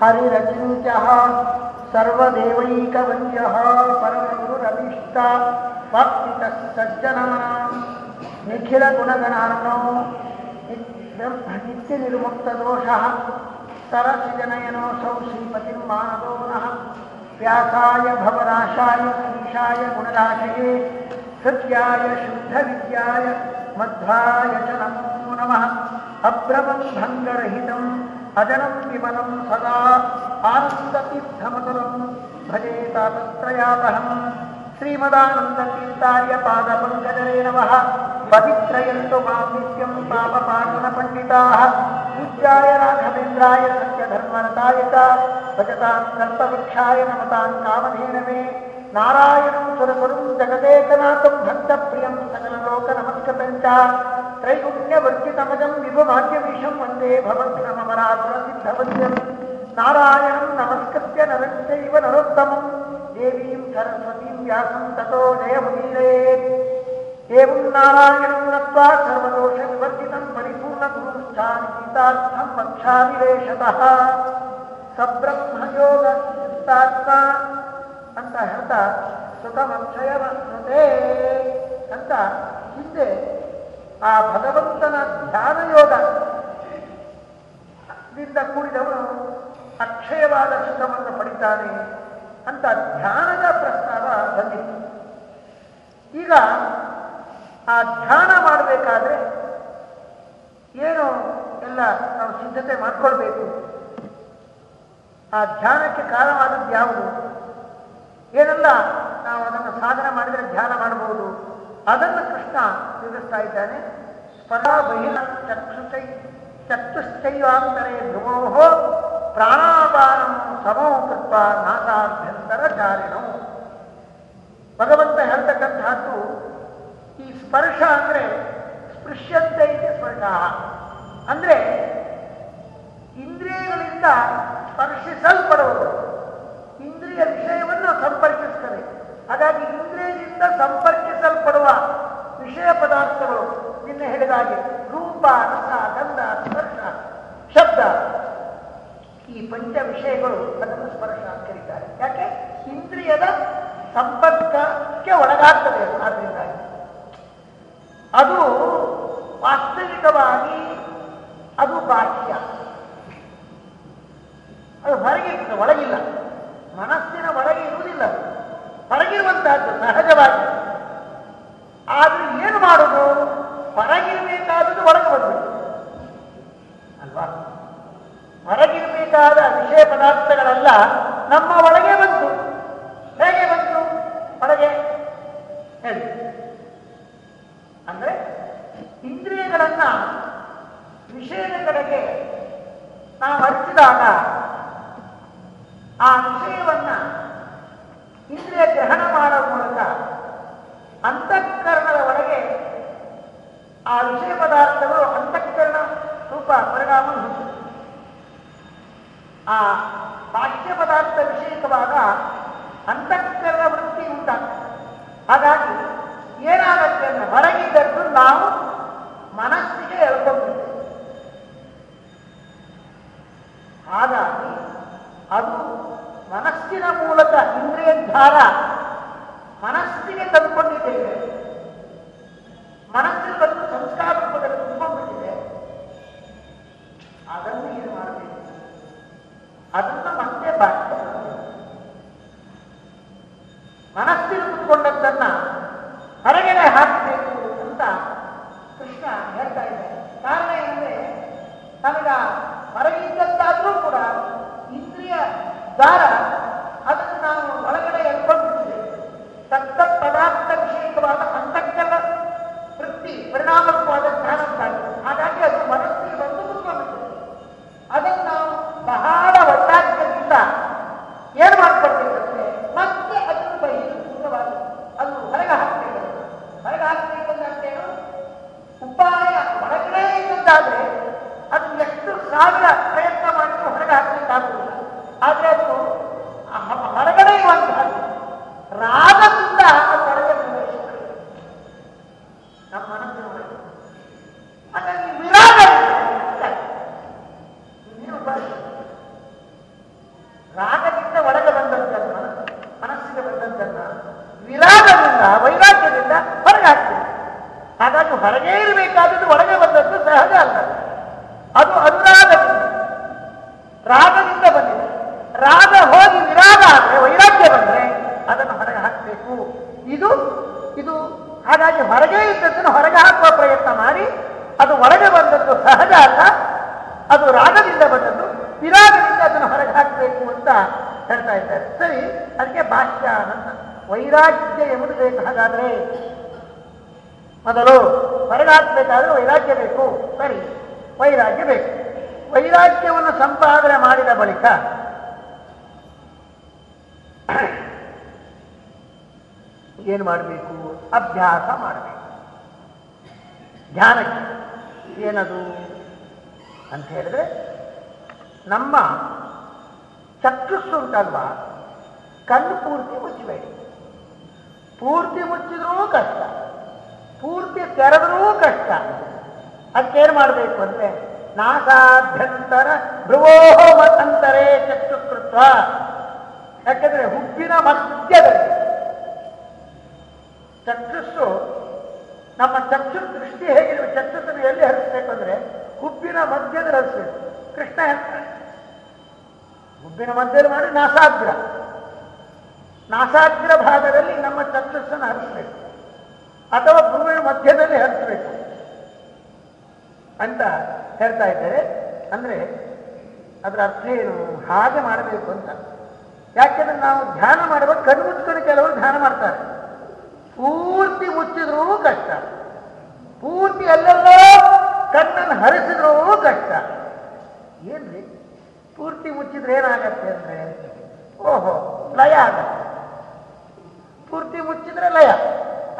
ಹರಿರಚಿಂತ್ಯಃ ಸರ್ವದೇವೈಕವನ್ಯಃ ಪರಮಗುರಭೀಷ್ಟ ಭಕ್ತಿತಃ ಸಜ್ಜನಮನ ನಿಖಿಲ ಗುಣಗಣಾರ್ಣೋ, ನಿತ್ಯ ನಿರ್ಮುಕ್ತ ದೋಷ, ಸರಸಿ ಜನಯನೋ ಸೌ ಶ್ರೀಪತಿ ಮಾನವೋ ನಃ ವ್ಯಾಸಾಯ ಭವರಾಶಾಯ ಶ್ರೀಷಾಯ ಗುಣರಾಶಯೇ ಸತ್ಯಾಯ ಶುದ್ಧ ವಿದ್ಯಾಯ ಮಧ್ವಾಯ ಚ ನಮೋ ನಮಃ. ಅಭ್ರಮಂ ಭಂಗರಹಿತಂ अजनं विमलं सदा आनन्दतीर्थमतुलं भजे तापत्रयापहम् श्रीमदानन्दतीर्थार्यपादपङ्कजरे नमः पवित्रयन्तु मां नित्यं पापपाटनपण्डिताः पूज्याय राघवेन्द्राय सत्यधर्मरताय च भजतां कल्पवृक्षाय नमतां कामधेनवे नारायणं सुरगुरुं जगदेकनाथं भक्तप्रियं सकललोकनमस्कृतं च त्रैगुण्यवर्जितमजं विभुभाग्यमीशं वन्दे भवद्भ्रमरासुरसिद्धवन्द्यं नारायणं नमस्कृत्य नरं चैव नरोत्तमं देवीं सरस्वतीं व्यासं ततो जयमुदीरयेत् एवं नारायणं नत्वा सर्वदोषविवर्जितं परिपूर्णगुरुश्चान्वितार्थं वक्षाविवेशतः ಸಬ್ರಹ್ಮಯೋಗ ಅಂತ ಹೇಳ್ತಾ ಸುಖಮಕ್ಷಯವೇ ಅಂತ ಹಿಂದೆ ಆ ಭಗವಂತನ ಧ್ಯಾನ ಯೋಗದಿಂದ ಕೂಡಿದವನು ಅಕ್ಷಯವಾದ ಸುಖವನ್ನು ಪಡಿತಾನೆ ಅಂತ ಧ್ಯಾನದ ಪ್ರಸ್ತಾವ ಬಂದಿತ್ತು. ಈಗ ಆ ಧ್ಯಾನ ಮಾಡಬೇಕಾದ್ರೆ ಏನು ಎಲ್ಲ ನಾವು ಸಿದ್ಧತೆ ಮಾಡಿಕೊಳ್ಬೇಕು. ಆ ಧ್ಯಾನಕ್ಕೆ ಕಾರಣವಾದದ್ದು ಯಾವುದು? ಏನೆಲ್ಲ ನಾವು ಅದನ್ನು ಸಾಧನೆ ಮಾಡಿದರೆ ಧ್ಯಾನ ಮಾಡಬಹುದು ಅದನ್ನು ಕೃಷ್ಣ ವಿವರಿಸ್ತಾ ಇದ್ದಾನೆ, ಸ್ಪರ್ಧಾ ಬಹಿರ ಚಕ್ಷುಷೈ ಚಕ್ಷುಶ್ಚೈವಾಂತರೇ ಧ್ರುವೋ ಪ್ರಾಣಾಪಾನಂ ಸಮೋ ಕೃತ್ವ ನಾಸಾಭ್ಯಂತರ ಚಾರಿಣವು ಭಗವಂತ ಹೇಳ್ತಕ್ಕಂತಹದ್ದು, ಈ ಸ್ಪರ್ಶ ಅಂದ್ರೆ ಸ್ಪೃಶ್ಯಂತೆ ಇದೆ ಸ್ಪರ್ಶ. ಅಂದ್ರೆ ಇಂದ್ರಿಯಗಳಿಂದ ಸ್ಪರ್ಶಿಸಲ್ಪಡುವುದು ಇಂದ್ರಿಯ ವಿಷಯವನ್ನು ಸಂಪರ್ಕಿಸ್ತದೆ ಹಾಗಾಗಿ ಇಂದ್ರಿಯದಿಂದ ಸಂಪರ್ಕಿಸಲ್ಪಡುವ ವಿಷಯ ಪದಾರ್ಥಗಳು ನಿನ್ನೆ ಹೇಳಿದ ಹಾಗೆ ರೂಪ, ರಸ, ಗಂಧ, ಸ್ಪರ್ಶ, ಶಬ್ದ. ಈ ಪಂಚ ವಿಷಯಗಳು ಅದನ್ನು ಸ್ಪರ್ಶ ಅಂತ ಕರೀತಾರೆ. ಯಾಕೆ? ಇಂದ್ರಿಯದ ಸಂಪರ್ಕಕ್ಕೆ ಒಳಗಾಗ್ತದೆ ಆದ್ರಿಂದ ಅದು ವಾಸ್ತವಿಕವಾಗಿ ಅದು ಬಾಹ್ಯ. ಅದು ಹೊರಗೆ ಒಳಗಿಲ್ಲ. ಮನಸ್ಸಿನ ಒಳಗೆ ಇರುವುದಿಲ್ಲ. ಹೊರಗಿರುವಂತಹದ್ದು ಸಹಜವಾಗಿ. ಆದ್ರೆ ಏನು ಮಾಡೋದು? ಹೊರಗಿರಬೇಕಾದದ್ದು ಒಳಗೆ ಬರಬೇಕು ಅಲ್ವಾ? ಹೊರಗಿರಬೇಕಾದ ವಿಷಯ ಪದಾರ್ಥಗಳೆಲ್ಲ, ನಮ್ಮ ಒಳಗೆ ಬಂತು. ಹೇಗೆ ಬಂತು? ಒಳಗೆ ಹೇಳಿ. ಅಂದ್ರೆ ಇಂದ್ರಿಯಗಳನ್ನ ವಿಷಯದ ಕಡೆಗೆ ನಾವು ಹರಿಸಿದಾಗ ಮಾಡಬೇಕು, ಅಭ್ಯಾಸ ಮಾಡಬೇಕು. ಧ್ಯಾನಕ್ಕೆ ಏನದು ಅಂತ ಹೇಳಿದ್ರೆ, ನಮ್ಮ ಚಕ್ಷುಸ್ಸು ಕಣ್ಣು ಪೂರ್ತಿ ಮುಚ್ಚಬೇಡಿ. ಪೂರ್ತಿ ಮುಚ್ಚಿದ್ರೂ ಕಷ್ಟ, ಪೂರ್ತಿ ತೆರೆದ್ರೂ ಕಷ್ಟ. ಅದಕ್ಕೇನು ಮಾಡಬೇಕು ಅಂದ್ರೆ, ನಾಸಾಭ್ಯಂತರ ಭ್ರುವೋ ಮತಂತರೇ ಚಕ್ಷುಕೃತ್ವ ಯಾಕೆಂದ್ರೆ ಹುಬ್ಬಿನ ಮಧ್ಯದಲ್ಲಿ ಚಕ್ಷುಸ್ಸು ನಮ್ಮ ಚಕ್ಷು ದೃಷ್ಟಿ ಹೇಗಿರುವ ಚಕ್ಷಸ್ಸನ್ನು ಎಲ್ಲಿ ಹರಿಸ್ಬೇಕು ಅಂದ್ರೆ ಹುಬ್ಬಿನ ಮಧ್ಯದಲ್ಲಿ ಹರಿಸ್ಬೇಕು. ಕೃಷ್ಣ ಹೇಳ್ತಾನೆ ಹುಬ್ಬಿನ ಮಧ್ಯದಲ್ಲಿ ಮಾಡಿ ನಾಸಾಗ್ರ. ನಾಸಾಗ್ರ ಭಾಗದಲ್ಲಿ ನಮ್ಮ ಚಕ್ಷಸ್ಸನ್ನು ಹರಿಸ್ಬೇಕು. ಅಥವಾ ಭೂಮಿಯ ಮಧ್ಯದಲ್ಲಿ ಹರಿಸ್ಬೇಕು. ಅಂತ ಹೇಳ್ತಾ ಇದ್ದಾರೆ. ಅಂದ್ರೆ ಅದರ ಅರ್ಥ ಏನು? ಹಾಗೆ ಮಾಡಬೇಕು ಅಂತ. ಯಾಕೆಂದ್ರೆ ನಾವು ಧ್ಯಾನ ಮಾಡುವಾಗ ಕಣ್ಣು ಮುಚ್ಕೊಂಡು ಕೆಲವರು ಧ್ಯಾನ ಮಾಡ್ತಾರೆ. ಪೂರ್ತಿ ಮುಚ್ಚಿದ್ರೂ ಕಷ್ಟ. ಪೂರ್ತಿ ಅಲ್ಲೆಲ್ಲ ಕಣ್ಣನ್ನು ಹರಿಸಿದ್ರೂ ಕಷ್ಟ. ಏನ್ರಿ? ಪೂರ್ತಿ ಮುಚ್ಚಿದ್ರೆ ಏನಾಗತ್ತೆ ಅಂದ್ರೆ? ಓಹೋ, ಲಯ ಆಗತ್ತೆ. ಪೂರ್ತಿ ಮುಚ್ಚಿದ್ರೆ ಲಯ.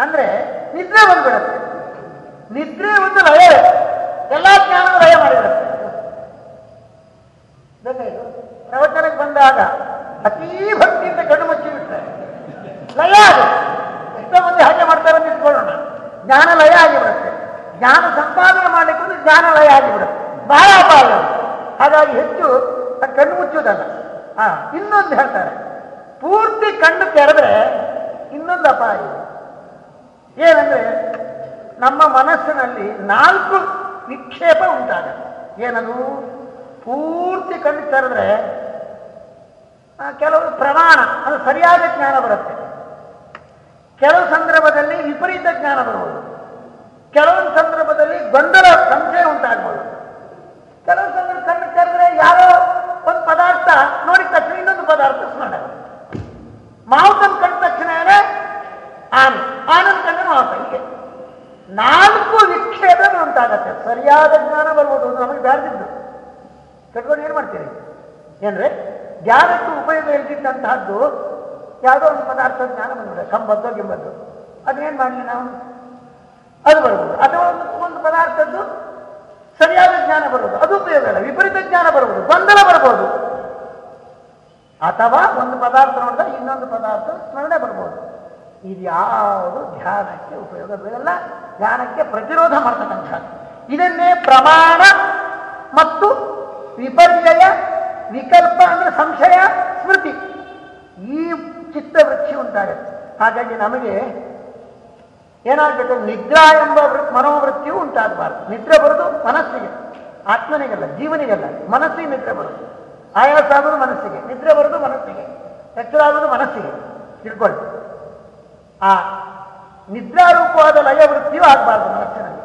ಅಂದ್ರೆ ನಿದ್ರೆ ಬಂದ್ಬಿಡತ್ತೆ. ನಿದ್ರೆ ಒಂದು ಲಯ. ಎಲ್ಲ ಜ್ಞಾನ ಲಯ ಮಾಡಿಬಿಡುತ್ತೆ. ಪ್ರವಚನಕ್ಕೆ ಬಂದಾಗ ಅತೀ ಭಕ್ತಿಯಿಂದ ಕಣ್ಣು ಮುಚ್ಚಿಬಿಟ್ರೆ ಲಯ ಆಗುತ್ತೆ. ಎಷ್ಟೋ ಮಂದಿ ಹಾಗೆ ಮಾಡ್ತಾರೆ ಅಂತ ಇಟ್ಕೊಳ್ಳೋಣ. ಜ್ಞಾನ ಲಯ ಆಗಿಬಿಡುತ್ತೆ. ಜ್ಞಾನ ಸಂಪಾದನೆ ಮಾಡಲಿಕ್ಕೆ ಒಂದು ಜ್ಞಾನ ಲಯ ಆಗಿಬಿಡುತ್ತೆ. ಬಹಳ ಅಪಾಯ. ಹಾಗಾಗಿ ಹೆಚ್ಚು ಕಣ್ಣು ಮುಚ್ಚುವುದಲ್ಲ. ಹಾ ಇನ್ನೊಂದು ಹೇಳ್ತಾರೆ. ಪೂರ್ತಿ ಕಣ್ಣು ತೆರೆದ್ರೆ ಇನ್ನೊಂದು ಅಪಾಯ. ಏನಂದ್ರೆ ನಮ್ಮ ಮನಸ್ಸಿನಲ್ಲಿ ನಾಲ್ಕು ನಿಕ್ಷೇಪ ಉಂಟಾಗುತ್ತೆ ಏನದು? ಪೂರ್ತಿ ಕಣ್ಣು ತೆರೆದ್ರೆ ಕೆಲವು ಪ್ರಮಾಣ, ಅದು ಸರಿಯಾದ ಜ್ಞಾನ ಬರುತ್ತೆ. ಕೆಲವು ಸಂದರ್ಭದಲ್ಲಿ ವಿಪರೀತ ಜ್ಞಾನ ಬರಬಹುದು. ಕೆಲವೊಂದು ಸಂದರ್ಭದಲ್ಲಿ ಗೊಂದಲ, ಸಂಶಯ ಉಂಟಾಗಬಹುದು. ಕೆಲವು ಸಂದರ್ಭ ಕಣ್ಣು ಕರೆದ್ರೆ ಯಾರೋ ಒಂದು ಪದಾರ್ಥ ನೋಡಿದ ತಕ್ಷಣ ಇನ್ನೊಂದು ಪದಾರ್ಥ ಸ್ಮರಣೆ. ಮಾವುತನ ಕಂಡ ತಕ್ಷಣ ಆನೆ. ಆನಂದ ಕಂಡ ಮಾವುತ ಹೀಗೆ. ನಾಲ್ಕು ವಿಕ್ಷೇಪಗಳು ಉಂಟಾಗತ್ತೆ. ಸರಿಯಾದ ಜ್ಞಾನ ಬರ್ಬೋದು ನಮಗೆ ಬ್ಯಾರ್ದಿದ್ದು ಕಟ್ಕೊಂಡು ಏನು ಮಾಡ್ತೀರಿ? ಏನ್ರಿ? ಯಾರಷ್ಟು ಉಪಯೋಗ ಇಲ್ದಿದ್ದಂತಹದ್ದು ಯಾವುದೋ ಒಂದು ಪದಾರ್ಥ ಜ್ಞಾನ ಬಂದಿದೆ ಕಂಬದ್ದು ಗಿಂಬದ್ದು ಅದೇನು ಮಾಡಲಿ ನಾವು? ಅದು ಬರ್ಬೋದು. ಅಥವಾ ಒಂದು ಒಂದು ಪದಾರ್ಥದ್ದು ಸರಿಯಾದ ಜ್ಞಾನ ಬರುವುದು ಅದು ಉಪಯೋಗ ಇಲ್ಲ. ವಿಪರೀತ ಜ್ಞಾನ ಬರುವುದು ಗೊಂದಲ ಬರ್ಬೋದು. ಅಥವಾ ಒಂದು ಪದಾರ್ಥ ನೋಡಿದ್ರೆ ಇನ್ನೊಂದು ಪದಾರ್ಥ ಸ್ಮರಣೆ ಬರ್ಬೋದು. ಇದು ಯಾವುದು ಧ್ಯಾನಕ್ಕೆ ಉಪಯೋಗ ಬೀಳಲ್ಲ ಧ್ಯಾನಕ್ಕೆ ಪ್ರತಿರೋಧ ಮಾಡ್ತಕ್ಕಂಥದ್ದು. ಇದನ್ನೇ ಪ್ರಮಾಣ ಮತ್ತು ವಿಪರ್ಯಯ ವಿಕಲ್ಪ ಅಂದ್ರೆ ಸಂಶಯ, ಸ್ಮೃತಿ. ಈ ಚಿತ್ತವೃತ್ತಿ ಉಂಟಾಗ ಹಾಗಾಗಿ ನಮಗೆ ಏನಾಗಬೇಕು? ನಿದ್ರಾ ಎಂಬ ಮನೋವೃತ್ತಿಯು ಉಂಟಾಗಬಾರ್ದು. ನಿದ್ರೆ ಬರೋದು ಮನಸ್ಸಿಗೆ. ಆತ್ಮನಿಗಲ್ಲ, ಜೀವನಿಗಲ್ಲ. ಮನಸ್ಸಿಗೆ ನಿದ್ರೆ ಬರೋದು. ಆಯಾಸ ಆಗೋದು ಮನಸ್ಸಿಗೆ. ನಿದ್ರೆ ಬರೋದು ಮನಸ್ಸಿಗೆ. ಎಚ್ಚರ ಮನಸ್ಸಿಗೆ. ತಿಳ್ಕೊಳ್ಳಿ. ಆ ನಿದ್ರಾರೂಪವಾದ ಲಯವೃತ್ತಿಯೂ ಆಗಬಾರ್ದು ಮನಸ್ಸಿನಲ್ಲಿ.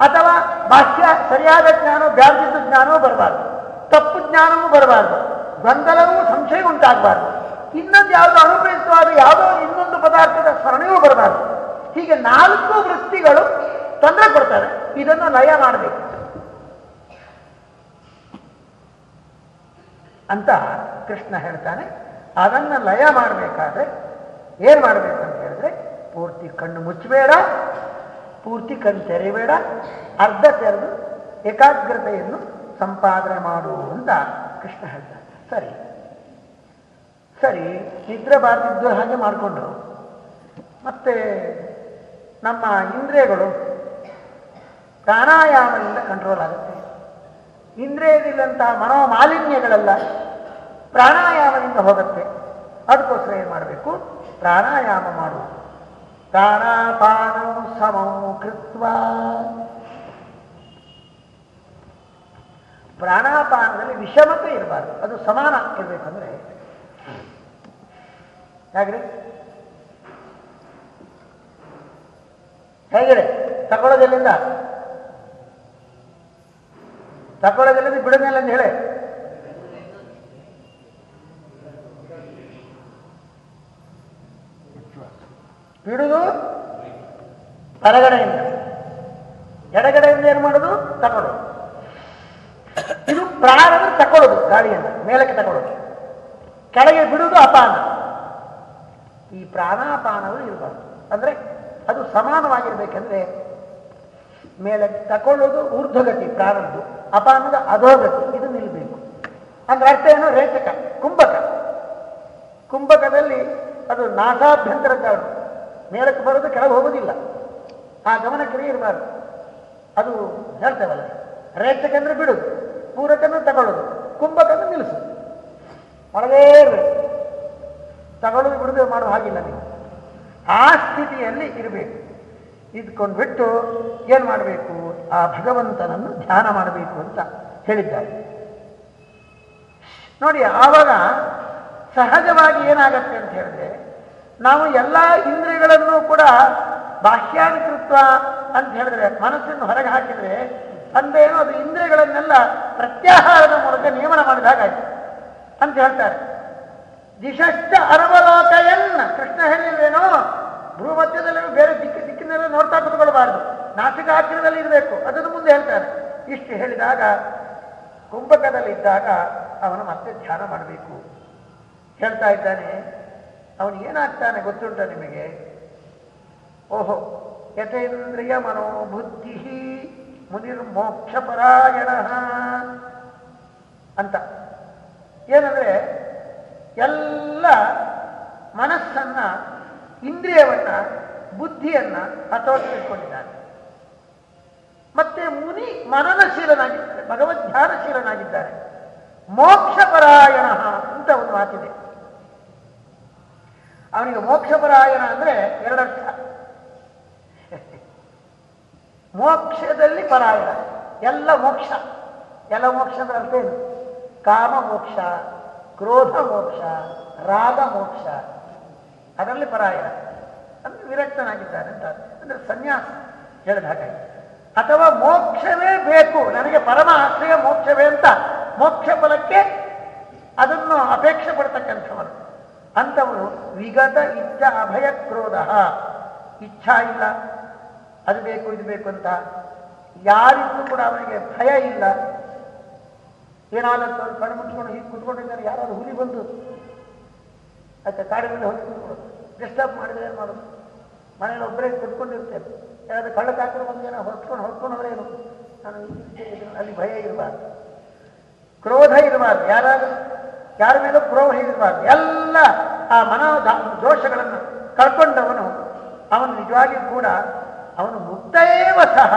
ಅಥವಾ ಭಾಷ್ಯ ಸರಿಯಾದ ಜ್ಞಾನ ಬ್ಯಾರ್ದಿದ್ದ ಜ್ಞಾನವೂ ಬರಬಾರ್ದು. ತಪ್ಪು ಜ್ಞಾನವೂ ಬರಬಾರ್ದು. ಗೊಂದಲವೂ ಸಂಶಯ ಉಂಟಾಗಬಾರ್ದು. ಇನ್ನೊಂದು ಯಾವುದು ಅನುಪಯುಕ್ತವಾದ ಯಾವುದೋ ಇನ್ನೊಂದು ಪದಾರ್ಥದ ಸ್ಮರಣೆಯೂ ಬರಬಾರದು. ಹೀಗೆ ನಾಲ್ಕು ವೃತ್ತಿಗಳು ತೊಂದರೆ ಕೊಡ್ತಾರೆ. ಇದನ್ನು ಲಯ ಮಾಡಬೇಕು. ಅಂತ ಕೃಷ್ಣ ಹೇಳ್ತಾನೆ. ಅದನ್ನು ಲಯ ಮಾಡಬೇಕಾದ್ರೆ ಏನು ಮಾಡಬೇಕು ಅಂತ ಹೇಳಿದ್ರೆ, ಪೂರ್ತಿ ಕಣ್ಣು ಮುಚ್ಚಬೇಡ, ಪೂರ್ತಿ ಕಣ್ಣು ತೆರೆಯಬೇಡ ಅರ್ಧ ತೆರೆದು ಏಕಾಗ್ರತೆಯನ್ನು ಸಂಪಾದನೆ ಮಾಡು ಅಂತ ಕೃಷ್ಣ ಹೇಳ್ತಾನೆ. ಸರಿ. ಸರಿ, ನಿದ್ರೆ ಬಾರ್ದಿದ್ದು ಹಾಗೆ ಮಾಡಿಕೊಂಡು ಮತ್ತೆ ನಮ್ಮ ಇಂದ್ರಿಯಗಳು ಪ್ರಾಣಾಯಾಮದಿಂದ ಕಂಟ್ರೋಲ್ ಆಗುತ್ತೆ. ಮನೋ ಮಾಲಿನ್ಯಗಳೆಲ್ಲ ಪ್ರಾಣಾಯಾಮದಿಂದ ಹೋಗುತ್ತೆ. ಅದಕ್ಕೋಸ್ಕರ ಏನು ಮಾಡಬೇಕು? ಪ್ರಾಣಾಯಾಮ ಮಾಡುವುದು ಪ್ರಾಣಾಪಾನ ಸಮೋ ಕೃತ್ವ. ಪ್ರಾಣಾಪಾನದಲ್ಲಿ ವಿಷಮತೆ ಇರಬಾರ್ದು. ಅದು ಸಮಾನ ಇರಬೇಕಂದ್ರೆ ಹೇಗ್ರಿ? ಹೇಗಿರಿ? ತಗೊಳ್ಳೋದೆಲ್ಲಿಂದ ತಗೊಳ್ಳೋದೆಲ್ಲಿಂದ ಬಿಡೋದಿಲ್ಲ ಅಂತ ಹೇಳಿ. ಬಿಡುದು ಹೊರಗಡೆಯಿಂದ. ಎಡಗಡೆಯಿಂದ ಏನು ಮಾಡೋದು? ತಗೊಳ್ಳೋದು ಇದು ಪ್ರಾಣ ಅಂದ್ರೆ ತಕೊಳ್ಳೋದು ಗಾಳಿಯನ್ನು ಮೇಲಕ್ಕೆ ತಗೊಳ್ಳೋದು ಕೆಳಗೆ ಬಿಡುವುದು ಅಪಾನ. ಈ ಪ್ರಾಣಾಪಾನವು ಇರಬಾರ್ದು. ಅಂದ್ರೆ ಅದು ಸಮಾನವಾಗಿರ್ಬೇಕಂದ್ರೆ ಮೇಲೆ ತಕೊಳ್ಳೋದು ಊರ್ಧ್ವಗತಿ, ಪ್ರಾರಂಭ. ಅಪಾನದ ಅಧೋಗತಿ, ಇದು ನಿಲ್ಬೇಕು. ಅಂದ್ರೆ ಅರ್ಥ ಏನು? ರೇಚಕ ಕುಂಭಕ. ಕುಂಭಕದಲ್ಲಿ ಅದು ನಾಸಾಭ್ಯಂತರ ಮೇಲಕ್ಕೆ ಬರೋದು ಕೆಳಗೆ ಹೋಗೋದಿಲ್ಲ. ಆ ಗಮನಕ್ರಿಯೆ ಇರಬಾರ್ದು. ಅದು ಹೇಳ್ತೇವಲ್ಲ ರೇಚಕಂದ್ರೆ ಬಿಡುದು ಪೂರಕನ ತಗೊಳ್ಳೋದು, ಕುಂಭಕನ್ನು ನಿಲ್ಲಿಸುದು ಒಳಗೇ ಇರಬೇಕು. ತಗೊಳ್ಳೋದು ಬಿಡುದು ಮಾಡುವ ಹಾಗಿಲ್ಲ ನೀವು ಆ ಸ್ಥಿತಿಯಲ್ಲಿ ಇರಬೇಕು. ಇದ್ಕೊಂಡು ಬಿಟ್ಟು ಏನು ಮಾಡಬೇಕು? ಆ ಭಗವಂತನನ್ನು ಧ್ಯಾನ ಮಾಡಬೇಕು ಅಂತ ಹೇಳಿದ್ದಾರೆ. ನೋಡಿ, ಆವಾಗ ಸಹಜವಾಗಿ ಏನಾಗತ್ತೆ ಅಂತ ಹೇಳಿದ್ರೆ, ನಾವು ಎಲ್ಲ ಇಂದ್ರಿಯಗಳನ್ನು ಕೂಡ ಬಾಹ್ಯಾನುಕೃತ್ವ ಅಂತ ಹೇಳಿದ್ರೆ, ಮನಸ್ಸನ್ನು ಹೊರಗೆ ಹಾಕಿದರೆ ಅಂದೇನು ಅದು ಇಂದ್ರಿಯಗಳನ್ನೆಲ್ಲ ಪ್ರತ್ಯಾಹಾರದ ಮೂಲಕ ನಿಯಮನ ಮಾಡಿದ ಹಾಗಾಯ್ತು ಅಂತ ಹೇಳ್ತಾರೆ. ದಿಶಶ್ಚ ಅರವಲೋಕಯನ್ನ ಕೃಷ್ಣ ಹೇಳಿಲ್ವೇನೋ ಭೂಮಧ್ಯದಲ್ಲಿ ಬೇರೆ ದಿಕ್ಕ ದಿಕ್ಕಿನೆಲ್ಲ ನೋಡ್ತಾ ಕೂತ್ಕೊಳ್ಬಾರ್ದು. ನಾಸಿಕಾಗ್ರದಲ್ಲಿ ಇರಬೇಕು. ಅದನ್ನು ಮುಂದೆ ಹೇಳ್ತಾರೆ ಇಷ್ಟು ಹೇಳಿದಾಗ, ಕುಂಭಕದಲ್ಲಿದ್ದಾಗ ಅವನು ಮತ್ತೆ ಧ್ಯಾನ ಮಾಡಬೇಕು. ಹೇಳ್ತಾ ಇದ್ದಾನೆ, ಅವನು ಏನಾಗ್ತಾನೆ ಗೊತ್ತುಂಟ ನಿಮಗೆ? ಓಹೋ, ಯಥೇಂದ್ರಿಯ ಮನೋಬುದ್ಧಿ ಮುನಿರ್ಮೋಕ್ಷಪರಾಯಣ ಅಂತ. ಏನಂದ್ರೆ ಎಲ್ಲ ಮನಸ್ಸನ್ನ, ಇಂದ್ರಿಯವನ್ನ, ಬುದ್ಧಿಯನ್ನ ಹತೋಟಿಸಿಕೊಂಡಿದ್ದಾರೆ ಮತ್ತೆ ಮುನಿ ಮನನಶೀಲನಾಗಿದ್ದಾರೆ ಭಗವದ್ ಧ್ಯಾನಶೀಲನಾಗಿದ್ದಾರೆ ಮೋಕ್ಷಪರಾಯಣ ಅಂತ ಒಂದು ಮಾತಿದೆ. ಅವನಿಗೆ ಮೋಕ್ಷಪರಾಯಣ ಅಂದ್ರೆ ಎರಡರ್ಥ. ಮೋಕ್ಷದಲ್ಲಿ ಪರಾಯಣ, ಎಲ್ಲ ಮೋಕ್ಷ. ಎಲ್ಲ ಮೋಕ್ಷ ಅಂದ್ರೆ ಅರ್ಥ ಏನು? ಕಾಮ ಮೋಕ್ಷ ಕ್ರೋಧ ಮೋಕ್ಷ ರಾಗ ಮೋಕ್ಷ ಅದರಲ್ಲಿ ಪರಾಯ ಅಂದ್ರೆ ವಿರಕ್ತನಾಗಿದ್ದಾನೆ ಅಂತ. ಅಂದ್ರೆ ಸನ್ಯಾಸ ಹೇಳಿದ ಹಾಗೆ. ಅಥವಾ ಮೋಕ್ಷವೇ ಬೇಕು. ನನಗೆ ಪರಮ ಆಶ್ರಯ ಮೋಕ್ಷವೇ ಅಂತ. ಮೋಕ್ಷ ಫಲಕ್ಕೆ ಅದನ್ನು ಅಪೇಕ್ಷೆ ಪಡ್ತಕ್ಕಂಥವನು. ಅಂಥವನು ವಿಗತ ಇಚ್ಛ ಅಭಯ ಕ್ರೋಧ. ಇಚ್ಛಾ ಇಲ್ಲ, ಅದು ಬೇಕು, ಇದು ಬೇಕು ಅಂತ. ಯಾರಿಗೂ ಕೂಡ ಅವನಿಗೆ ಭಯ ಇಲ್ಲ. ಅವ್ರು ಕಣ್ಣು ಮುಚ್ಕೊಂಡು ಹೀಗೆ ಕುತ್ಕೊಂಡಿದ್ದಾರೆ. ಯಾರಾದ್ರು ಹುಲಿ ಬಂದು ಆಯ್ತಾ ಕಾಡಿನಲ್ಲಿ ಹೋಗಿ ಕುತ್ಕೊಳ್ಳೋದು. ಡಿಸ್ಟರ್ಬ್ ಮಾಡಿದ್ರೆ ಏನು ಮಾಡೋದು? ಮನೇಲಿ ಒಬ್ಬರೇ ಕುತ್ಕೊಂಡಿರ್ತೇವೆ ಯಾರಾದ್ರೂ ಕಳ್ಳಕ್ಕೆ ಹಾಕಿದ್ರೆ ಬಂದು ಏನೋ ಹೊತ್ಕೊಂಡು ಹೊತ್ಕೊಂಡ್ರೆ ಏನು? ನಾನು ಅಲ್ಲಿ ಭಯ ಇರಬಾರ್ದು. ಕ್ರೋಧ ಇರಬಾರ್ದು. ಯಾರಾದ್ರೂ ಯಾರ ಮೇಲೂ ಕ್ರೋಧ ಇರಬಾರ್ದು. ಎಲ್ಲ ಆ ಮನೋ ದೋಷಗಳನ್ನು ಕಳ್ಕೊಂಡವನು ಅವನು ನಿಜವಾಗಿಯೂ ಕೂಡ ಅವನು ಮುಕ್ತೇವ ಸಹ.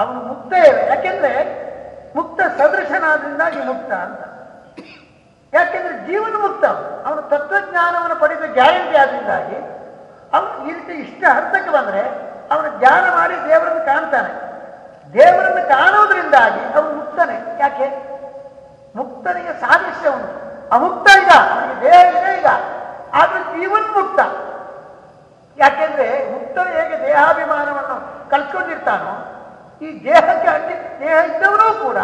ಅವನು ಮುಕ್ತೇವ ಯಾಕೆಂದ್ರೆ ಮುಕ್ತ ಸದೃಶನಾದ್ರಿಂದಾಗಿ ಮುಕ್ತ ಅಂತ. ಯಾಕೆಂದ್ರೆ ಜೀವನ ಮುಕ್ತ. ಅವನು ತತ್ವಜ್ಞಾನವನ್ನು ಪಡೆದ ಗ್ಯಾರಂಟಿ ಆದ್ರಿಂದಾಗಿ ಅವನು ಈ ರೀತಿ ಇಷ್ಟ ಹಂತಕ್ಕೆ ಬಂದ್ರೆ ಅವನು ಧ್ಯಾನ ಮಾಡಿ ದೇವರನ್ನು ಕಾಣ್ತಾನೆ. ದೇವರನ್ನು ಕಾಣೋದ್ರಿಂದಾಗಿ ಅವನು ಮುಕ್ತನೆ. ಯಾಕೆ? ಮುಕ್ತನಿಗೆ ಸಾದೃಶ್ಯ ಉಂಟು. ಅಮುಕ್ತ ಈಗ ಅವನಿಗೆ ದೇಹ ಇದೆ ಈಗ ಆದ್ರೆ ಜೀವನ್ ಮುಕ್ತ. ಯಾಕೆಂದ್ರೆ ಮುಕ್ತನು ಹೇಗೆ ದೇಹಾಭಿಮಾನವನ್ನು ಕಳ್ಕೊಂಡಿರ್ತಾನೋ ಈ ದೇಹಕ್ಕೆ ಅಂಟಿ ದೇಹ ಇದ್ದವರೂ ಕೂಡ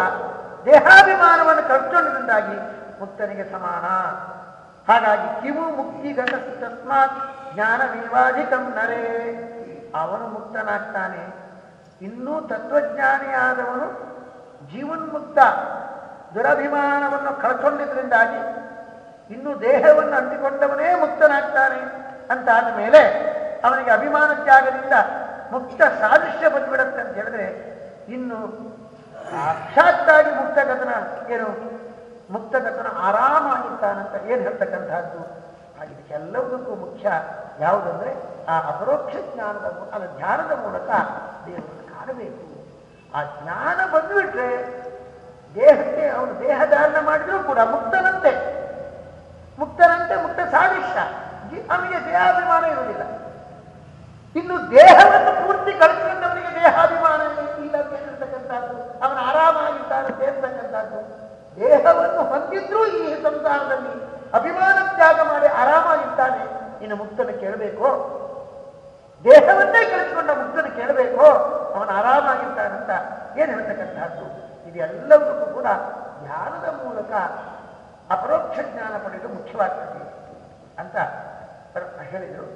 ದೇಹಾಭಿಮಾನವನ್ನು ಕಳ್ಕೊಂಡಿದ್ರಿಂದಾಗಿ ಮುಕ್ತನಿಗೆ ಸಮಾನ. ಹಾಗಾಗಿ ಕಿವು ಮುಕ್ತಿ ಗಂಡಸು ತಸ್ಮಾತ್ ವಿವಾದಿತಂ ನರೇ. ಅವನು ಮುಕ್ತನಾಗ್ತಾನೆ. ಇನ್ನೂ ತತ್ವಜ್ಞಾನಿಯಾದವನು ಜೀವನ್ಮುಕ್ತ ದುರಭಿಮಾನವನ್ನು ಕಳ್ಕೊಂಡಿದ್ದರಿಂದಾಗಿ ಇನ್ನು ದೇಹವನ್ನು ಅಂಟಿಕೊಂಡವನೇ ಮುಕ್ತನಾಗ್ತಾನೆ ಅಂತ ಆದ ಮೇಲೆ ಅವನಿಗೆ ಅಭಿಮಾನ ತ್ಯಾಗದಿಂದ ಮುಕ್ತ ಸಾದೃಶ್ಯ ಬಂದ್ಬಿಡತ್ತೆ ಅಂತ ಹೇಳಿದ್ರೆ ಇನ್ನು ಸಾಕ್ಷಾತ್ತಾಗಿ ಮುಕ್ತಗತನ ಏನು? ಮುಕ್ತಗತನ ಆರಾಮಾಗಿರ್ತಾನಂತ ಏನು ಹೇಳ್ತಕ್ಕಂಥದ್ದು? ಎಲ್ಲದಕ್ಕೂ ಮುಖ್ಯ ಯಾವುದಂದ್ರೆ, ಆ ಅಪರೋಕ್ಷ ಜ್ಞಾನದ ಅದರ ಧ್ಯಾನದ ಮೂಲಕ ದೇವರನ್ನು ಕಾಣಬೇಕು. ಆ ಜ್ಞಾನ ಬಂದುಬಿಟ್ರೆ ದೇಹಕ್ಕೆ ಅವನು ದೇಹಧಾರಣ ಮಾಡಿದ್ರೂ ಕೂಡ ಮುಕ್ತನಂತೆ. ಮುಕ್ತನಂತೆ, ಮುಕ್ತ ಸಾದೃಶ್ಯ. ಅವನಿಗೆ ದೇಹಾಭಿಮಾನ ಇರುವುದಿಲ್ಲ. ಇನ್ನು ದೇಹವನ್ನು ಪೂರ್ತಿ ಕಳಿಸಿಕೊಂಡವನಿಗೆ ದೇಹಾಭಿಮಾನ ಇಲ್ಲ ಅಂತ ಹೇಳಿರ್ತಕ್ಕಂಥದ್ದು ಅವನ ಆರಾಮಾಗಿದ್ದಾನೆ ಸೇರ್ತಕ್ಕಂಥದ್ದು ದೇಹವನ್ನು ಹೊಂದಿದ್ರೂ ಈ ಸಂಸಾರದಲ್ಲಿ ಅಭಿಮಾನ ತ್ಯಾಗ ಮಾಡಿ ಆರಾಮಾಗಿರ್ತಾನೆ ಇನ್ನು ಮುಕ್ತನ ಕೇಳಬೇಕು? ದೇಹವನ್ನೇ ಕಳಿಸಿಕೊಂಡ ಮುಕ್ತನ ಕೇಳಬೇಕು? ಅವನು ಆರಾಮಾಗಿರ್ತಾನಂತ ಏನು ಹೇಳ್ತಕ್ಕಂಥದ್ದು? ಇದೆಲ್ಲವಕ್ಕೂ ಕೂಡ ಧ್ಯಾನದ ಮೂಲಕ ಅಪರೋಕ್ಷ ಜ್ಞಾನ ಪಡೆದು ಮುಖ್ಯವಾಗ್ತದೆ ಅಂತ ಹೇಳಿದರು.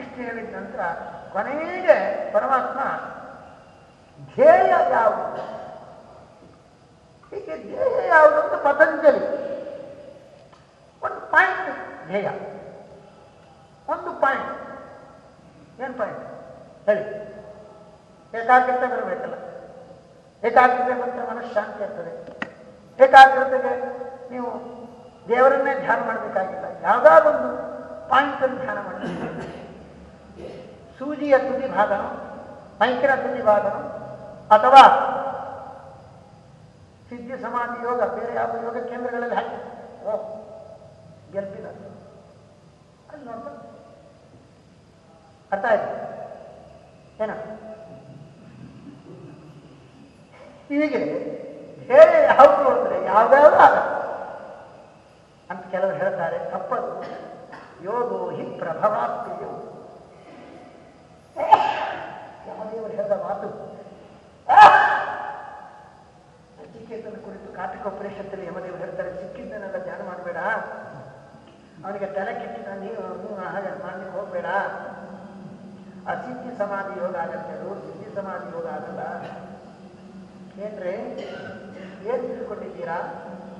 ಇಷ್ಟು ಹೇಳಿದ ನಂತರ ಕೊನೆಗೆ ಪರಮಾತ್ಮ ಧ್ಯೇಯ ಯಾವುದು ಹೀಗೆ ಧ್ಯೇಯ ಯಾವುದು ಅಂತ ಪತಂಜಲಿ ಒಂದು ಪಾಯಿಂಟ್ ಧ್ಯೇಯ ಒಂದು ಪಾಯಿಂಟ್ ಏನು ಪಾಯಿಂಟ್ ಹೇಳಿ ಏಕಾಗ್ರತೆ ಬರಬೇಕಲ್ಲ ಏಕಾಗ್ರತೆ ಬಂದರೆ ಮನಃಶಾಂತಿ ಇರ್ತದೆ ಏಕಾಗ್ರತೆಗೆ ನೀವು ದೇವರನ್ನೇ ಧ್ಯಾನ ಮಾಡಬೇಕಾಗಿಲ್ಲ ಯಾವುದಾದೊಂದು ಪಾಯಿಂಟ್ ಅನ್ನು ಧ್ಯಾನ ಮಾಡಿ ಸೂಜಿಯ ತುದಿ ಭಾಗನೋ ಮೈಕಿನ ತುದಿ ಭಾಗನೋ ಅಥವಾ ಸಿದ್ಧಿ ಸಮಾಧಿ ಯೋಗ, ಬೇರೆ ಯಾವ ಯೋಗ ಕೇಂದ್ರಗಳಲ್ಲಿ ಹಾಕಿ. ಓ, ಗೆಲ್ಪಿಲ್ಲ. ಅಲ್ಲಿ ನೋಡ್ಬೋದು ಅರ್ಥ ಆಯ್ತು? ಏನ? ಹೀಗೆ ಬೇರೆ ಯಾವುದು ನೋಡಿದ್ರೆ ಯಾವ್ದಾದ್ರು ಆಗ ಅಂತ ಕೆಲವರು ಹೇಳ್ತಾರೆ, ತಪ್ಪದು. ಯೋಗೋ ಹಿ ಪ್ರಭವಾಪ್ತಿಯೋ ಯಮದೇವರು ಹೇಳಿದ ಮಾತು? ನಚಿಕೇತನ ಕುರಿತು ಕಾಟಿಕೋಪನಿಷತ್ತಲ್ಲಿ ಯಮದೇವರು ಹೇಳ್ತಾರೆ ಸಿಕ್ಕಿದ್ದನ್ನೆಲ್ಲ ಧ್ಯಾನ ಮಾಡಬೇಡ. ಅವನಿಗೆ ತಲೆ ಕೆಟ್ಟಿನ ನೀವು ಹಾಗೆ ಮಾಡಲಿಕ್ಕೆ ಹೋಗ್ಬೇಡ. ಆ ಸಿದ್ಧಿ ಸಮಾಧಿ ಯೋಗ ಆಗತ್ತೆ ಅದು, ಸಿದ್ಧಿ ಸಮಾಧಿ ಯೋಗ ಆಗಲ್ಲ. ಏನ್ರಿ? ಏನ್ ತಿಳ್ಕೊಂಡಿದ್ದೀರಾ?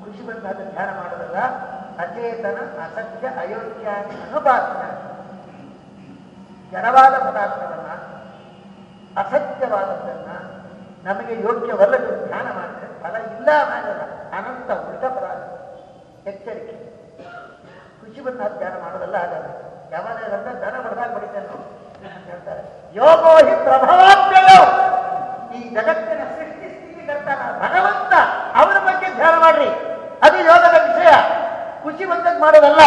ಖುಷಿ ಬಂದಾದ ಧ್ಯಾನ ಮಾಡೋದಲ್ಲ? ಅಚೇತನ, ಅಸತ್ಯ ಅಯೋಗ್ಯ ಅನುಪಾತ್ಯ ಜಡವಾದ ಪದಾರ್ಥವನ್ನ ಅಸತ್ಯವಾದದ್ದನ್ನ ನಮಗೆ ಯೋಗ್ಯವಲ್ಲದ ಧ್ಯಾನ ಮಾಡಿದ್ರೆ ಫಲ ಇಲ್ಲ ಮಾಡಲ್ಲ ಅನಂತ ಉಲ್ಟ ಫಲ ಎಚ್ಚರಿಕೆ. ಖುಷಿ ಬಂದ ಧ್ಯಾನ ಮಾಡೋದಲ್ಲ ಆಗಲ್ಲ. ಯಾವಾಗ ದನ ಬಡದಾಗ ಬಡಿತೇನೆ ಹೇಳ್ತಾರೆ, ಯೋಗೋ ಹಿ ಪ್ರಭಾವ ಈ ಜಗತ್ತಿನ ಸೃಷ್ಟಿ ಸ್ಥಿತಿಕರ್ತನ ಭಗವಂತ ಅವರ ಬಗ್ಗೆ ಧ್ಯಾನ ಮಾಡ್ರಿ. ಅದು ಯೋಗದ ವಿಷಯ. ಖುಷಿ ಬಂದಾಗ ಮಾಡೋದಲ್ಲ.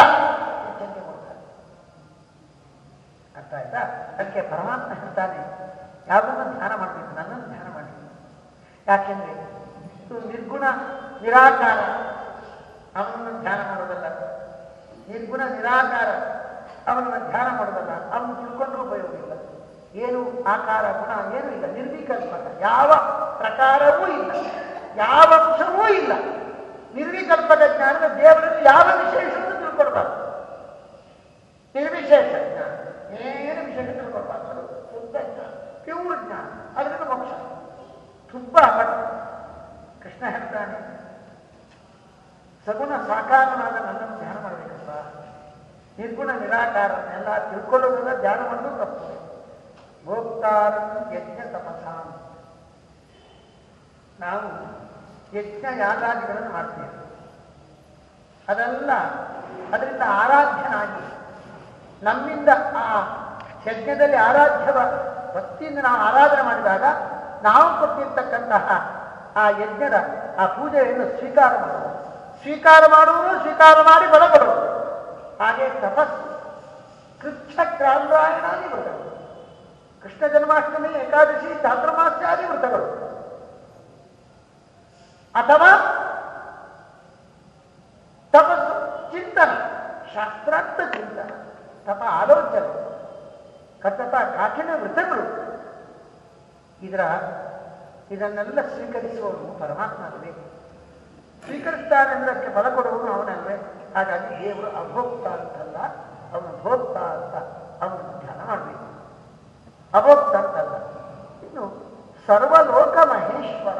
ಅರ್ಥ ಆಯ್ತಾ? ಅದಕ್ಕೆ ಪರಮಾತ್ಮ ಹೇಳ್ತಾನೆ ಯಾವುದನ್ನು ಧ್ಯಾನ ಮಾಡಬೇಕು ನನ್ನನ್ನು ಧ್ಯಾನ ಮಾಡಿ ಯಾಕೆಂದ್ರೆ ಇದು ನಿರ್ಗುಣ ನಿರಾಕಾರ. ಅವನನ್ನು ಧ್ಯಾನ ಮಾಡೋದಲ್ಲ ನಿರ್ಗುಣ ನಿರಾಕಾರ. ಅವನನ್ನು ಧ್ಯಾನ ಮಾಡೋದಲ್ಲ ಅವನು ತಿಳ್ಕೊಂಡ್ರೂ ಉಪಯೋಗ ಇಲ್ಲ ಏನು ಆಕಾರ ಗುಣ ಏನೂ ಇಲ್ಲ. ನಿರ್ವಿಕಲ್ಪಕ. ಯಾವ ಪ್ರಕಾರವೂ ಇಲ್ಲ. ಯಾವ ಅಂಶವೂ ಇಲ್ಲ. ನಿರ್ವಿಕಲ್ಪಕ ಜ್ಞಾನದ ದೇವರಲ್ಲಿ ಯಾವ ವಿಶೇಷವನ್ನು ತಿಳ್ಕೊಡ್ಬಾರ್ದು ನಿರ್ವಿಶೇಷ ಜ್ಞಾನ? ಏನು ವಿಶೇಷ ತಿಳ್ಕೊಡ್ಬಾರ್ದು ಶುದ್ಧ ಜ್ಞಾನ. ಪ್ಯೂರ್ ಜ್ಞಾನ. ಅದರಿಂದ ಮೋಕ್ಷ. ತುಂಬ ಕೃಷ್ಣ ಹೇಳ್ತಾನೆ ಸಗುಣ ಸಾಕಾರನಾದ ನನ್ನನ್ನು ಧ್ಯಾನ ಮಾಡಬೇಕಪ್ಪ. ನಿರ್ಗುಣ ನಿರಾಕಾರನ್ನೆಲ್ಲ ತಿಳ್ಕೊಳ್ಳೋದೆಲ್ಲ ಧ್ಯಾನ ಮಾಡೋದು ತಪ್ಪು. ಭೋಕ್ತಾರ ಯಜ್ಞ ತಪಸಾಂ. ನಾವು ಯಜ್ಞ ಯಾಗಾದಿಗಳನ್ನು ಮಾಡ್ತೇವೆ. ಅದೆಲ್ಲ ಅದರಿಂದ ಆರಾಧ್ಯನಾಗಿ ನಮ್ಮಿಂದ ಆ ಯಜ್ಞದಲ್ಲಿ ಆರಾಧ್ಯವ ಭಕ್ತಿಯಿಂದ ನಾವು ಆರಾಧನೆ ಮಾಡಿದಾಗ ನಾವು ಕೊಟ್ಟಿರ್ತಕ್ಕಂತಹ ಆ ಯಜ್ಞದ ಆ ಪೂಜೆಯನ್ನು ಸ್ವೀಕಾರ ಮಾಡುವುದು. ಸ್ವೀಕಾರ ಮಾಡುವರು ಸ್ವೀಕಾರ ಮಾಡಿ ಬಲ ಕೊಡುವುದು ಹಾಗೆ ತಪಸ್ಸು ಕೃಚ್ಛ ಕ್ರಾಂದ್ರಾಯಣಾದಿ ವ್ರತಗಳು. ಕೃಷ್ಣ ಜನ್ಮಾಷ್ಟಮಿ, ಏಕಾದಶಿ, ಚಾತುರ್ಮಾಸ್ಯಾದಿ ವೃತಗಳು ಅಥವಾ ತಪಸ್ಸು, ಚಿಂತನ, ಶಾಸ್ತ್ರಾರ್ಥ ಚಿಂತನ, ತಪ ಆಲೋಚನೆ ಕಥಪ ಕಾಠಿನ ವೃತಗಳು ಇದರ, ಇದನ್ನೆಲ್ಲ ಸ್ವೀಕರಿಸುವವನು ಪರಮಾತ್ಮ ಸ್ವೀಕರಿಸ್ತಾನೆ ಫಲ ಕೊಡುವವನು ಅವನಲ್ವೇ? ಹಾಗಾಗಿ ದೇವರು ಅಭೋಕ್ತ ಅಂತಲ್ಲ ಅವನು ಭೋಕ್ತ ಅಂತ ಅವನು ಧ್ಯಾನ ಮಾಡಬೇಕು. ಅಭೋಕ್ತ ಅಂತಲ್ಲ. ಇನ್ನು ಸರ್ವಲೋಕ ಮಹೇಶ್ವರ.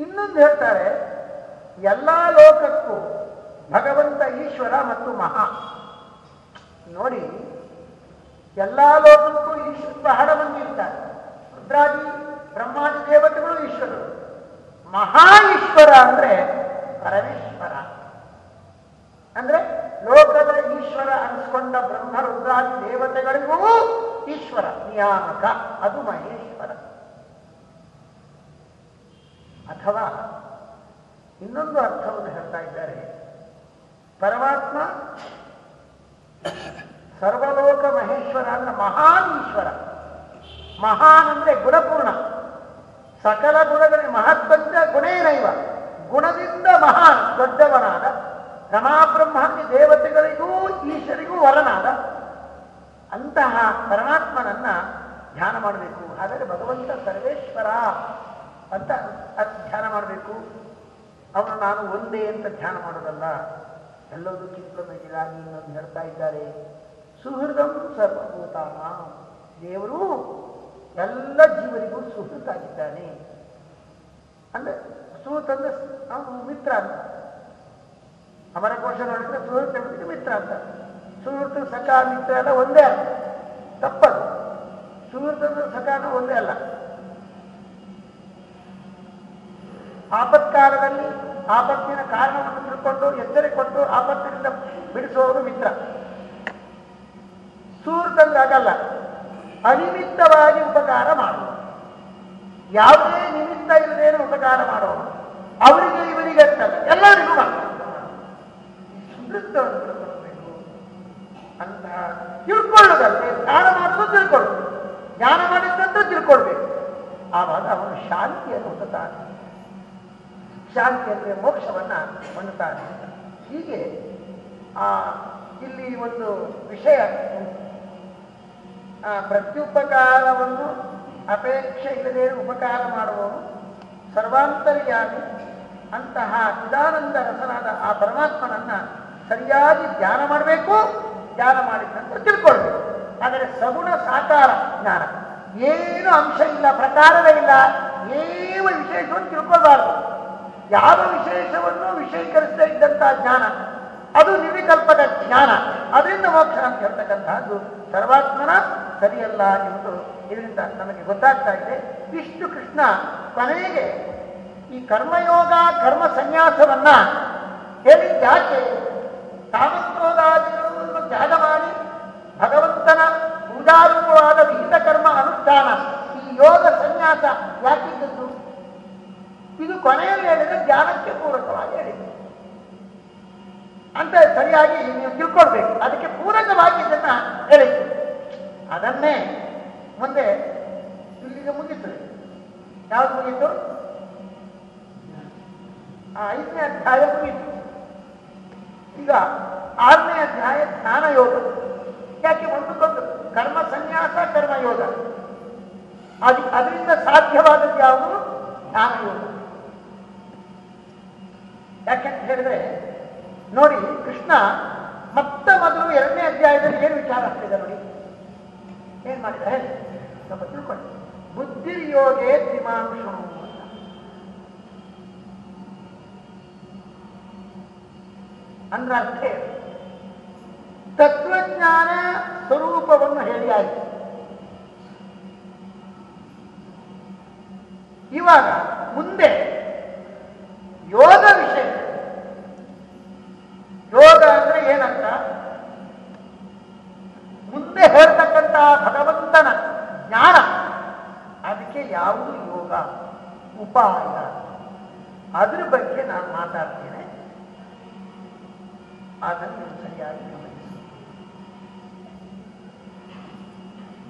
ಇನ್ನೊಂದು ಹೇಳ್ತಾರೆ, ಎಲ್ಲ ಲೋಕಕ್ಕೂ ಭಗವಂತ ಈಶ್ವರ ಮತ್ತು ಮಹಾ. ನೋಡಿ, ಎಲ್ಲ ಲೋಕಕ್ಕೂ ಈಶ್ವರ ಬಹಳ ಮಂದಿ ಇರ್ತಾರೆ. ರುದ್ರಾದಿ, ಬ್ರಹ್ಮಾದಿ, ದೇವತೆಗಳು ಈಶ್ವರರು. ಮಹಾ ಈಶ್ವರ ಅಂದ್ರೆ ಪರಮೇಶ್ವರ. ಅಂದ್ರೆ ಲೋಕದ ಈಶ್ವರ ಅನಿಸ್ಕೊಂಡ ಬ್ರಹ್ಮ, ರುದ್ರಾದಿ ದೇವತೆಗಳಿಗೂ ಈಶ್ವರ, ನಿಯಾಮಕ, ಅದು ಮಹೇಶ್ವರ. ಅಥವಾ ಇನ್ನೊಂದು ಅರ್ಥವನ್ನು ಹೇಳ್ತಾ ಇದ್ದಾರೆ. ಪರಮಾತ್ಮ ಸರ್ವಲೋಕ ಮಹೇಶ್ವರ ಅಂದ್ರೆ ಮಹಾನ್ ಈಶ್ವರ. ಮಹಾನ್ ಅಂದ್ರೆ ಗುಣಪೂರ್ಣ. ಸಕಲ ಗುಣಗಳ ಮಹತ್ವಂತ ಗುಣೇನೈವ ಗುಣದಿಂದ ಮಹಾನ್ ದೊಡ್ಡವನಾದ ರಮಾಬ್ರಹ್ಮಾದಿ ದೇವತೆಗಳಿಗೂ ಈಶ್ವರಿಗೂ ವರನಾದ ಅಂತಹ ಪರಮಾತ್ಮನನ್ನ ಧ್ಯಾನ ಮಾಡಬೇಕು. ಆದರೆ ಭಗವಂತ ಸರ್ವೇಶ್ವರ ಅಂತ ಧ್ಯಾನ ಮಾಡಬೇಕು. ಅವನು ನಾನು ಒಂದೇ ಅಂತ ಧ್ಯಾನ ಮಾಡೋದಲ್ಲ. ಎಲ್ಲದಕ್ಕಿಂತ ಮಿಗಿಲಾಗಿ ಇನ್ನೊಂದು ಹೇಳ್ತಾ ಇದ್ದಾರೆ. ಸುಹೃದಂ ಸರ್ವಭೂತಾನ. ದೇವರು ಎಲ್ಲ ಜೀವರಿಗೂ ಸುಹೃತ್ ಆಗಿದ್ದಾನೆ ಅಂದ್ರೆ ಸುಹೃತ್ ಅಂದ್ರೆ ಅವನು ಮಿತ್ರ ಅಂತ. ಅಮರಕೋಶ ನೋಡಿದ್ರೆ ಸುಹೃತ್ ಹೇಳಿದ್ರೆ ಮಿತ್ರ ಅಂತ. ಸುಹೃತ್ ಸಖ ಮಿತ್ರ ಎಲ್ಲ ಒಂದೇ ಅಲ್ಲ. ತಪ್ಪದು. ಸುಹೃತ್ ಅಂದ್ರೆ ಸಖಾನು ಒಂದೇ ಅಲ್ಲ. ಆಪತ್ಕಾಲದಲ್ಲಿ ಆಪತ್ತಿನ ಕಾರಣವನ್ನು ತಿಳ್ಕೊಂಡು ಎಚ್ಚರಿಕೆ ಕೊಟ್ಟು ಆಪತ್ತಿನಿಂದ ಬಿಡಿಸುವವರು ಮಿತ್ರ. ಸುಹೃತ್ ಆಗಲ್ಲ ಅನಿಮಿತ್ತವಾಗಿ ಉಪಕಾರ ಮಾಡುವ. ಯಾವುದೇ ನಿಮಿತ್ತ ಇಲ್ಲದೇನು ಉಪಕಾರ ಮಾಡೋ ಅವರಿಗೆ ಇವರಿಗೆ ಅಂತಲ್ಲ, ಎಲ್ಲರಿಗೂ ತಿಳ್ಕೊಳ್ಬೇಕು. ಅಂತ ತಿಳ್ಕೊಳ್ಳೋದಲ್ಲದೆ ಧ್ಯಾನ ಮಾಡೋದು ತಿಳ್ಕೊಳ್ಳೋದು ಧ್ಯಾನ ಮಾಡಿದ್ದಂತ ತಿಳ್ಕೊಳ್ಬೇಕು. ಆವಾಗ ಅವನು ಶಾಂತಿಯನ್ನು ಹೊಂದುತ್ತಾನೆ ಶಾಂತಿ ಅಂದರೆ ಮೋಕ್ಷವನ್ನ ಹೊಂದುತ್ತಾನೆ ಹೀಗೆ ಆ ಇಲ್ಲಿ ಒಂದು ವಿಷಯ ಉಂಟು. ಆ ಪ್ರತ್ಯುಪಕಾರವನ್ನು ಅಪೇಕ್ಷೆ ಇಲ್ಲದೆ ಉಪಕಾರ ಮಾಡುವವನು ಸರ್ವಾಂತರ್ಯಾಮಿ ಅಂತಹ ಚಿದಾನಂದ ರಸನಾದ ಆ ಪರಮಾತ್ಮನನ್ನ ಸರಿಯಾಗಿ ಧ್ಯಾನ ಮಾಡಬೇಕು, ಧ್ಯಾನ ಮಾಡಿದ್ದಂತ ತಿಳ್ಕೊಳ್ಬೇಕು. ಆದರೆ ಸಗುಣ ಸಾಕಾರ ಜ್ಞಾನ. ಏನು ಅಂಶ ಇಲ್ಲ, ಪ್ರಕಾರವೇ ಇಲ್ಲ ಏವ ವಿಶೇಷವನ್ನು ತಿಳ್ಕೊಳ್ಬಾರ್ದು. ಯಾವ ವಿಶೇಷವನ್ನು ವಿಷಯೀಕರಿಸದೇ ಇದ್ದಂತಹ ಜ್ಞಾನ ಅದು ನಿರ್ವಿಕಲ್ಪದ ಜ್ಞಾನ. ಅದರಿಂದ ಮೋಕ್ಷ ಅಂತ ಹೇಳ್ತಕ್ಕಂತಹದ್ದು ಸರ್ವಾತ್ಮನ ಸರಿಯಲ್ಲ ಎಂಬುದು ಇದರಿಂದ ನಮಗೆ ಗೊತ್ತಾಗ್ತಾ ಇದೆ. ವಿಷ್ಣು ಕೃಷ್ಣ ಕೊನೆಗೆ ಈ ಕರ್ಮಯೋಗ, ಕರ್ಮ ಸನ್ಯಾಸವನ್ನ ಹೇಳಿದ್ಯಾಕೆ ಕಾಮಕ್ರೋಧಾದಿಗಳನ್ನು ತ್ಯಾಗ ಮಾಡಿ ಭಗವಂತನ ಪೂಜಾರೂಪವಾದ ವಿಹಿತ ಕರ್ಮ ಅನುಷ್ಠಾನ, ಈ ಯೋಗ ಸನ್ಯಾಸ ಯಾಕಿದ್ದದ್ದು? ಇದು ಕೊನೆಯಲ್ಲಿ ಹೇಳಿದ್ರೆ ಜ್ಞಾನಕ್ಕೆ ಪೂರಕವಾಗಿ ಹೇಳಿದೆ ಅಂತ ಸರಿಯಾಗಿ ನೀವು ತಿಳ್ಕೊಳ್ಬೇಕು. ಅದಕ್ಕೆ ಪೂರಕವಾಗಿ ಇದನ್ನ ಹೇಳಿತು ಅದನ್ನೇ ಮುಂದೆ ಇಲ್ಲಿಗೆ ಮುಗಿತು. ಯಾವ್ದು ಮುಗೀತು? ಆ ಐದನೇ ಅಧ್ಯಾಯ ಮುಗೀತು. ಈಗ ಆರನೇ ಅಧ್ಯಾಯ ಜ್ಞಾನ ಯೋಗ ಯಾಕೆ ಒಂದಕ್ಕೊಂದು ಕರ್ಮ ಸನ್ಯಾಸ ಕರ್ಮಯೋಗ ಅದು ಅದರಿಂದ ಸಾಧ್ಯವಾದದ್ದು ಯಾವುದು? ಜ್ಞಾನ ಯೋಗ ಯಾಕೆಂತ ಹೇಳಿದ್ರೆ ನೋಡಿ, ಕೃಷ್ಣ ಮತ್ತ ಮೊದಲು ಎರಡನೇ ಅಧ್ಯಾಯದಲ್ಲಿ ಏನು ವಿಚಾರ ಆಗ್ತಿದೆ ನೋಡಿ? ಏನ್ ಮಾಡಿದ್ರೆ ಸ್ವಲ್ಪ ತಿಳ್ಕೊಳ್ಳಿ. ಬುದ್ಧಿರ್ಯೋಗೆ ತ್ರಿಮಾಂಶು ಅಂದ್ರೆ ಅರ್ಥ ತತ್ವಜ್ಞಾನ ಸ್ವರೂಪವನ್ನು ಹೇಳಿ ಆಯ್ತು. ಇವಾಗ ಮುಂದೆ ಯೋಗ ವಿಷಯ. ಯೋಗ ಅಂದ್ರೆ ಏನಂತ? ಮುಂದೆ ಹೇಳ್ತಕ್ಕಂತಹ ಭಗವಂತನ ಜ್ಞಾನ. ಅದಕ್ಕೆ ಯಾವುದು ಯೋಗ? ಉಪಾಯ. ಅದ್ರ ಬಗ್ಗೆ ನಾನು ಮಾತಾಡ್ತೇನೆ. ಅದನ್ನು ಸರಿಯಾಗಿ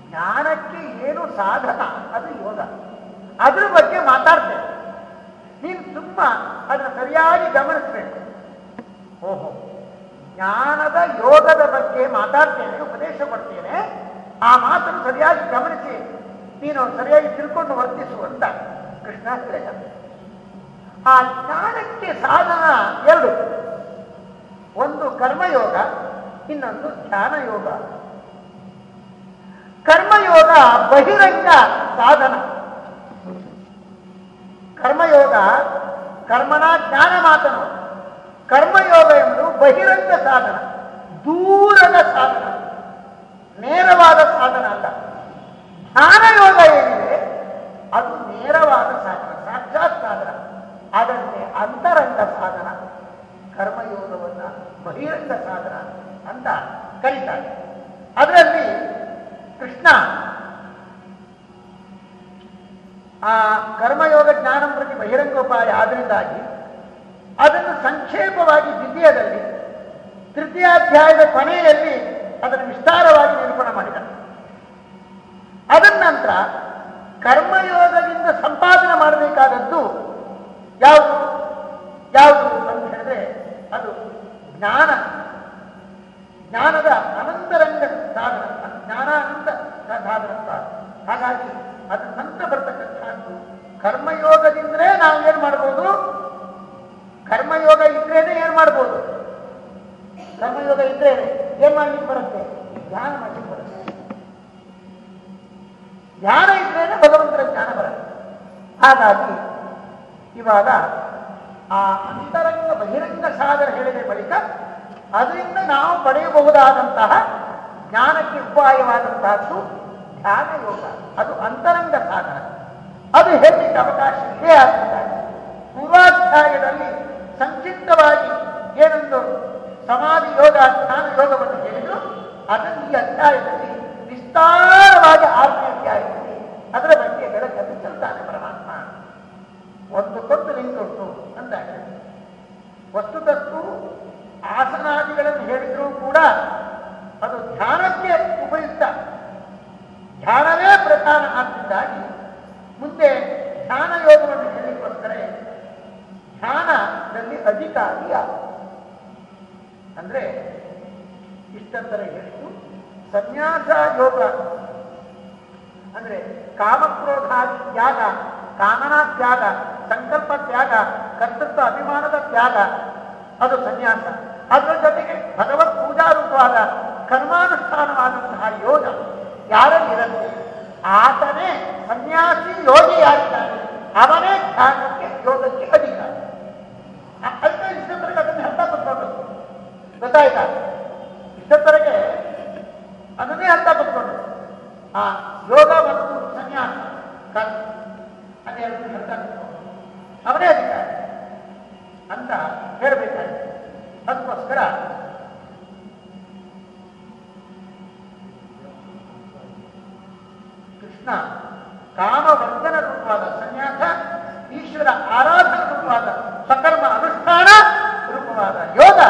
ಜ್ಞಾನಕ್ಕೆ ಏನು ಸಾಧನ? ಅದು ಯೋಗ. ಅದ್ರ ಬಗ್ಗೆ ಮಾತಾಡ್ತೇನೆ. ನೀನು ತುಂಬ ಅದನ್ನು ಸರಿಯಾಗಿ ಗಮನಿಸಬೇಕು. ಓಹೋ. ಜ್ಞಾನದ ಯೋಗದ ಬಗ್ಗೆ ಮಾತಾಡ್ತೇನೆ, ಉಪದೇಶ ಕೊಡ್ತೇನೆ. ಆ ಮಾತನ್ನು ಸರಿಯಾಗಿ ಗಮನಿಸಿ, ನೀನು ಸರಿಯಾಗಿ ತಿಳ್ಕೊಂಡು ವರ್ತಿಸುವಂತ ಕೃಷ್ಣ ಹೇಳಿದ. ಆ ಜ್ಞಾನಕ್ಕೆ ಸಾಧನ ಎರಡು. ಒಂದು ಕರ್ಮಯೋಗ, ಇನ್ನೊಂದು ಧ್ಯಾನ ಯೋಗ ಕರ್ಮಯೋಗ ಬಹಿರಂಗ ಸಾಧನ. ಕರ್ಮಯೋಗ ಕರ್ಮನ ಜ್ಞಾನ ಮಾತನು ಕರ್ಮಯೋಗ ಎಂಬುದು ಬಹಿರಂಗ ಸಾಧನ, ದೂರದ ಸಾಧನ, ನೇರವಾದ ಸಾಧನ ಅಲ್ಲ. ಧ್ಯಾನ ಯೋಗ ಏನಿದೆ, ಅದು ನೇರವಾದ ಸಾಧನ, ಸಾಕ್ಷಾತ್ ಸಾಧನ. ಅದನ್ನೇ ಅಂತರಂಗ ಸಾಧನ, ಕರ್ಮಯೋಗವನ್ನು ಬಹಿರಂಗ ಸಾಧನ ಅಂತ ಕರೀತಾರೆ. ಅದರಲ್ಲಿ ಕೃಷ್ಣ, ಆ ಕರ್ಮಯೋಗ ಜ್ಞಾನಂ ಪ್ರತಿ ಬಹಿರಂಗೋಪಾಯ ಆದ್ದರಿಂದಾಗಿ ಅದನ್ನು ಸಂಕ್ಷೇಪವಾಗಿ ದ್ವಿತೀಯದಲ್ಲಿ, ತೃತೀಯಾಧ್ಯಾಯದ ಕೊನೆಯಲ್ಲಿ ಅದನ್ನು ವಿಸ್ತಾರವಾಗಿ ನಿರೂಪಣ ಮಾಡಿದ ಅದನ್ನ ಕರ್ಮಯೋಗದಿಂದ ಸಂಪಾದನೆ ಮಾಡಬೇಕಾದದ್ದು ಯಾವುದು? ಯಾವುದು ಅಂತ ಹೇಳಿದ್ರೆ ಅದು ಜ್ಞಾನ. ಜ್ಞಾನದ ಅನಂತರಂಗ ಸಾಧನ ಜ್ಞಾನಾನಂದ ಸಾಧನ ಹಾಗಾಗಿ ಅದು ನಂತರ ಬರ್ತಕ್ಕಂಥದ್ದು. ಕರ್ಮಯೋಗದಿಂದಲೇ ನಾವು ಏನು ಮಾಡ್ಬೋದು? ಕರ್ಮಯೋಗ ಇದ್ರೇನೆ ಏನ್ ಮಾಡ್ಬೋದು? ಕರ್ಮಯೋಗ ಇದ್ರೇನೆ ಏನ್ ಮಾಡ್ಲಿಕ್ಕೆ ಬರುತ್ತೆ? ಧ್ಯಾನ ಮಾಡ್ಲಿಕ್ಕೆ ಬರುತ್ತೆ. ಧ್ಯಾನ ಇದ್ರೇನೆ ಭಗವಂತರ ಜ್ಞಾನ ಬರುತ್ತೆ. ಹಾಗಾಗಿ ಇವಾಗ ಆ ಅಂತರಂಗ ಬಹಿರಂಗ ಸಾಧನ ಹೇಳಿದ ಬಳಿಕ ಅದರಿಂದ ನಾವು ಪಡೆಯಬಹುದಾದಂತಹ ಜ್ಞಾನಕ್ಕೆ ಉಪಾಯವಾದಂತಹದ್ದು ಧ್ಯಾನ ಯೋಗ ಅದು ಅಂತರಂಗ ಸಾಧನ. ಅದು ಹೇಳಲಿಕ್ಕೆ ಅವಕಾಶ ಇದೆ ಆಗ್ತದೆ. ಪೂರ್ವಾಧ್ಯಾಯದಲ್ಲಿ ಸಂಕ್ಷಿಪ್ತವಾಗಿ ಏನೊಂದು ಸಮಾಧಿ ಯೋಗ, ಸ್ನಾನ ಯೋಗವನ್ನು ಹೇಳಿದ್ರು. ಅದನ್ನು ಈ ಅಧ್ಯಾಯದಲ್ಲಿ ವಿಸ್ತಾರವಾಗಿ ಆರನೇ ಅಧ್ಯಾಯದಲ್ಲಿ ಅದರ ಬಗ್ಗೆ ಬೆಳಕನ್ನು ಚೆಲ್ತಾನೆ ಪರಮಾತ್ಮ ಒಂದು ಕೊಟ್ಟು ಅಂತ ಹೇಳಿ ವಸ್ತುತಸ್ತು ಆಸನಾದಿಗಳನ್ನು ಹೇಳಿದರೂ ಕೂಡ ಅದು ಧ್ಯಾನಕ್ಕೆ ಉಪಯುಕ್ತ. ಧ್ಯಾನವೇ ಪ್ರಧಾನ. ಆಗಿದ್ದಾಗಿ ಮುಂದೆ ಧ್ಯಾನ ಯೋಗವನ್ನು ಧ್ಯಾನದಲ್ಲಿ ಅಧಿಕಾರಿ ಯಾರು ಅಂದ್ರೆ ಇಷ್ಟಂತರ ಹೇಳಿದ್ದು ಸನ್ಯಾಸ ಯೋಗ ಅಂದ್ರೆ ಕಾಮಕ್ರೋಧಾದಿ ತ್ಯಾಗ, ಕಾಮನಾ ತ್ಯಾಗ, ಸಂಕಲ್ಪ ತ್ಯಾಗ, ಕರ್ತೃತ್ವ ಅಭಿಮಾನದ ತ್ಯಾಗ, ಅದು ಸನ್ಯಾಸ. ಅದರ ಜೊತೆಗೆ ಭಗವತ್ ಪೂಜಾರೂಪವಾದ ಕರ್ಮಾನುಷ್ಠಾನವಾದಂತಹ ಯೋಗ ಯಾರಲ್ಲಿರುತ್ತೆ? ಆತನೇ ಸನ್ಯಾಸಿ ಯೋಗಿ ಅವನೇ ಧ್ಯಾನಕ್ಕೆ, ಯೋಗಕ್ಕೆ ಅಧಿಕಾರಿ ಅ- ಅದಕ್ಕೆ ಇಷ್ಟೊತ್ತರೆಗೆ ಅದನ್ನು ಅರ್ಥ ಕೊಟ್ಕೊಂಡು ಗೊತ್ತಾಯ್ತಾ ಇಷ್ಟೊತ್ತರೆಗೆ ಅದನ್ನೇ ಅರ್ಥ ಕೊಟ್ಕೊಂಡು ಆ ಯೋಗ ಮತ್ತು ಸನ್ಯಾಸ ಕರ್ಮ ಅದೇ ಅದನ್ನು ಅರ್ಥ ಕೊಟ್ಕೊಂಡು ಅವನೇ ಅಧಿಕಾರ. ಅಂತ ಹೇಳಬೇಕಾಗಿದೆ. ಅದಕ್ಕೋಸ್ಕರ ಕೃಷ್ಣ ಕಾಮವರ್ಧನ ರೂಪವಾದ ಸನ್ಯಾಸ ಈಶ್ವರ ಆರಾಧನ ರೂಪವಾದ ಸಕರ್ಮ ಅನುಷ್ಠಾನ ರೂಪವಾದ ಯೋಗ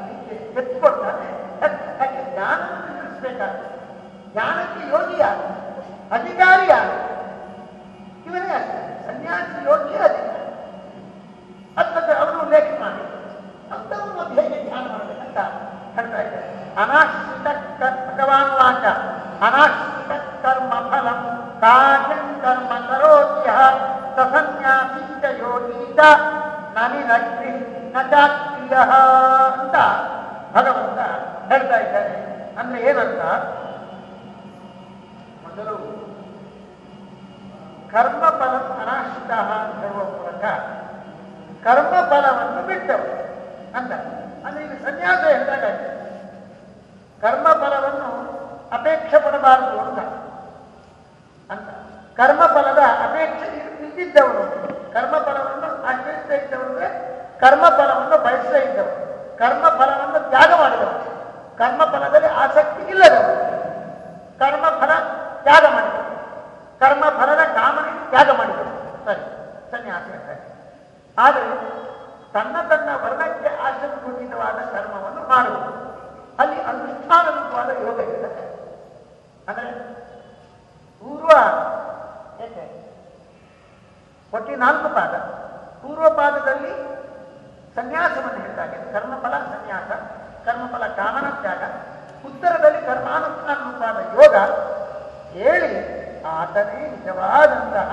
ಇಲ್ಲಿ ಎತ್ಕೊಡ್ತಾನೆ ಯಾಕೆ ಜ್ಞಾನವನ್ನು ತಿಳಿಸ್ಬೇಕಾಗ್ತದೆ ಜ್ಞಾನಕ್ಕೆ ಯೋಗಿ ಯಾರು ಅಧಿಕಾರಿ ಯಾರು ಇವನೇ ಆಗ್ತಾನೆ ಸನ್ಯಾಸಿ ಯೋಗಿ ಅಧಿಕಾರಿ ಅದಕ್ಕೆ ಅವರು ಉಲ್ಲೇಖ ಮಾಡಿ ಅಂತವನ್ನು ಅದು ಹೇಗೆ ಧ್ಯಾನ ಮಾಡಬೇಕಂತ ಹೇಳ್ತಾ ಇದ್ದಾರೆ ಅನಾಶ್ರಿತ ಕ- ಭಗವಾನ್ ವಾಚ ಅನಾಶ್ರಿತ ಕರ್ಮ ಫಲಂ ಕಾರ್ಯಂ ಕರ್ಮ ಕರೋತಿ ಸನ್ಯಾಸಿ ಚ ಯೋಗಿ ಚ ನನಿನಗ್ರಿ ನ ಚಾಕ್ರಿಯ ಅಂತ ಭಗವಂತ ಹೇಳ್ತಾ ಇದ್ದಾರೆ ಅಂದ್ರೆ ಏನಂತ ಮೊದಲು ಕರ್ಮ ಫಲ ಅನಾಶ್ರಿತ ಅಂತ ಹೇಳುವ ಮೂಲಕ ಕರ್ಮ ಫಲವನ್ನು ಬಿಟ್ಟವರು ಅಂತ ಅಂದ್ರೆ ಈಗ ಸನ್ಯಾಸ ಹೇಳಿದಾಗ ಕರ್ಮ ಫಲವನ್ನು ಅಪೇಕ್ಷೆ ಪಡಬಾರದು ಅಂತ ಅಂತ ಕರ್ಮ ಫಲದ ಅಪೇಕ್ಷೆ ಇದ್ದಿದ್ದವನು ಕರ್ಮ ಫಲವನ್ನು ಆಶ್ರಯಿಸ್ತಾ ಇದ್ದವನಿಗೆ ಕರ್ಮ ಫಲವನ್ನು ಬಯಸ್ತಾ ಇದ್ದವನು ಕರ್ಮ ಫಲವನ್ನು ತ್ಯಾಗ ಮಾಡಿದವನು ಕರ್ಮ ಫಲದಲ್ಲಿ ಆಸಕ್ತಿ ಇಲ್ಲದ ಕರ್ಮ ಫಲ ತ್ಯಾಗ ಮಾಡಿದರು ಕರ್ಮ ಫಲದ ಕಾಮನೆ ತ್ಯಾಗ ಮಾಡಿದರು ಸರಿ, ಸನ್ಯಾಸ ಹೇಳ್ತಾರೆ ಆದರೆ ತನ್ನ ತನ್ನ ವರ್ಣಕ್ಕೆ ಆಶ್ರಮಭೂಷಿತವಾದ ಕರ್ಮವನ್ನು ಮಾಡುವುದು. ಅಲ್ಲಿ ಅನುಷ್ಠಾನ ರೂಪವಾದ ಯೋಗ ಇದೆ. ಅಂದರೆ ಪೂರ್ವ ಏಕೆ? ಒಟ್ಟಿ ನಾಲ್ಕು ಪಾದ. ಪೂರ್ವ ಪಾದದಲ್ಲಿ ಸನ್ಯಾಸವನ್ನು ಹೇಳಿದಾಗ ಕರ್ಮಫಲ ಸನ್ಯಾಸ, ಕರ್ಮಫಲ ಕಾಮನ ತ್ಯಾಗ ಉತ್ತರದಲ್ಲಿ ಕರ್ಮಾನುಷ್ಠಾನ ರೂಪಾದ ಯೋಗ ಹೇಳಿ ಆತನೇ ನಿಜವಾದಂತಹ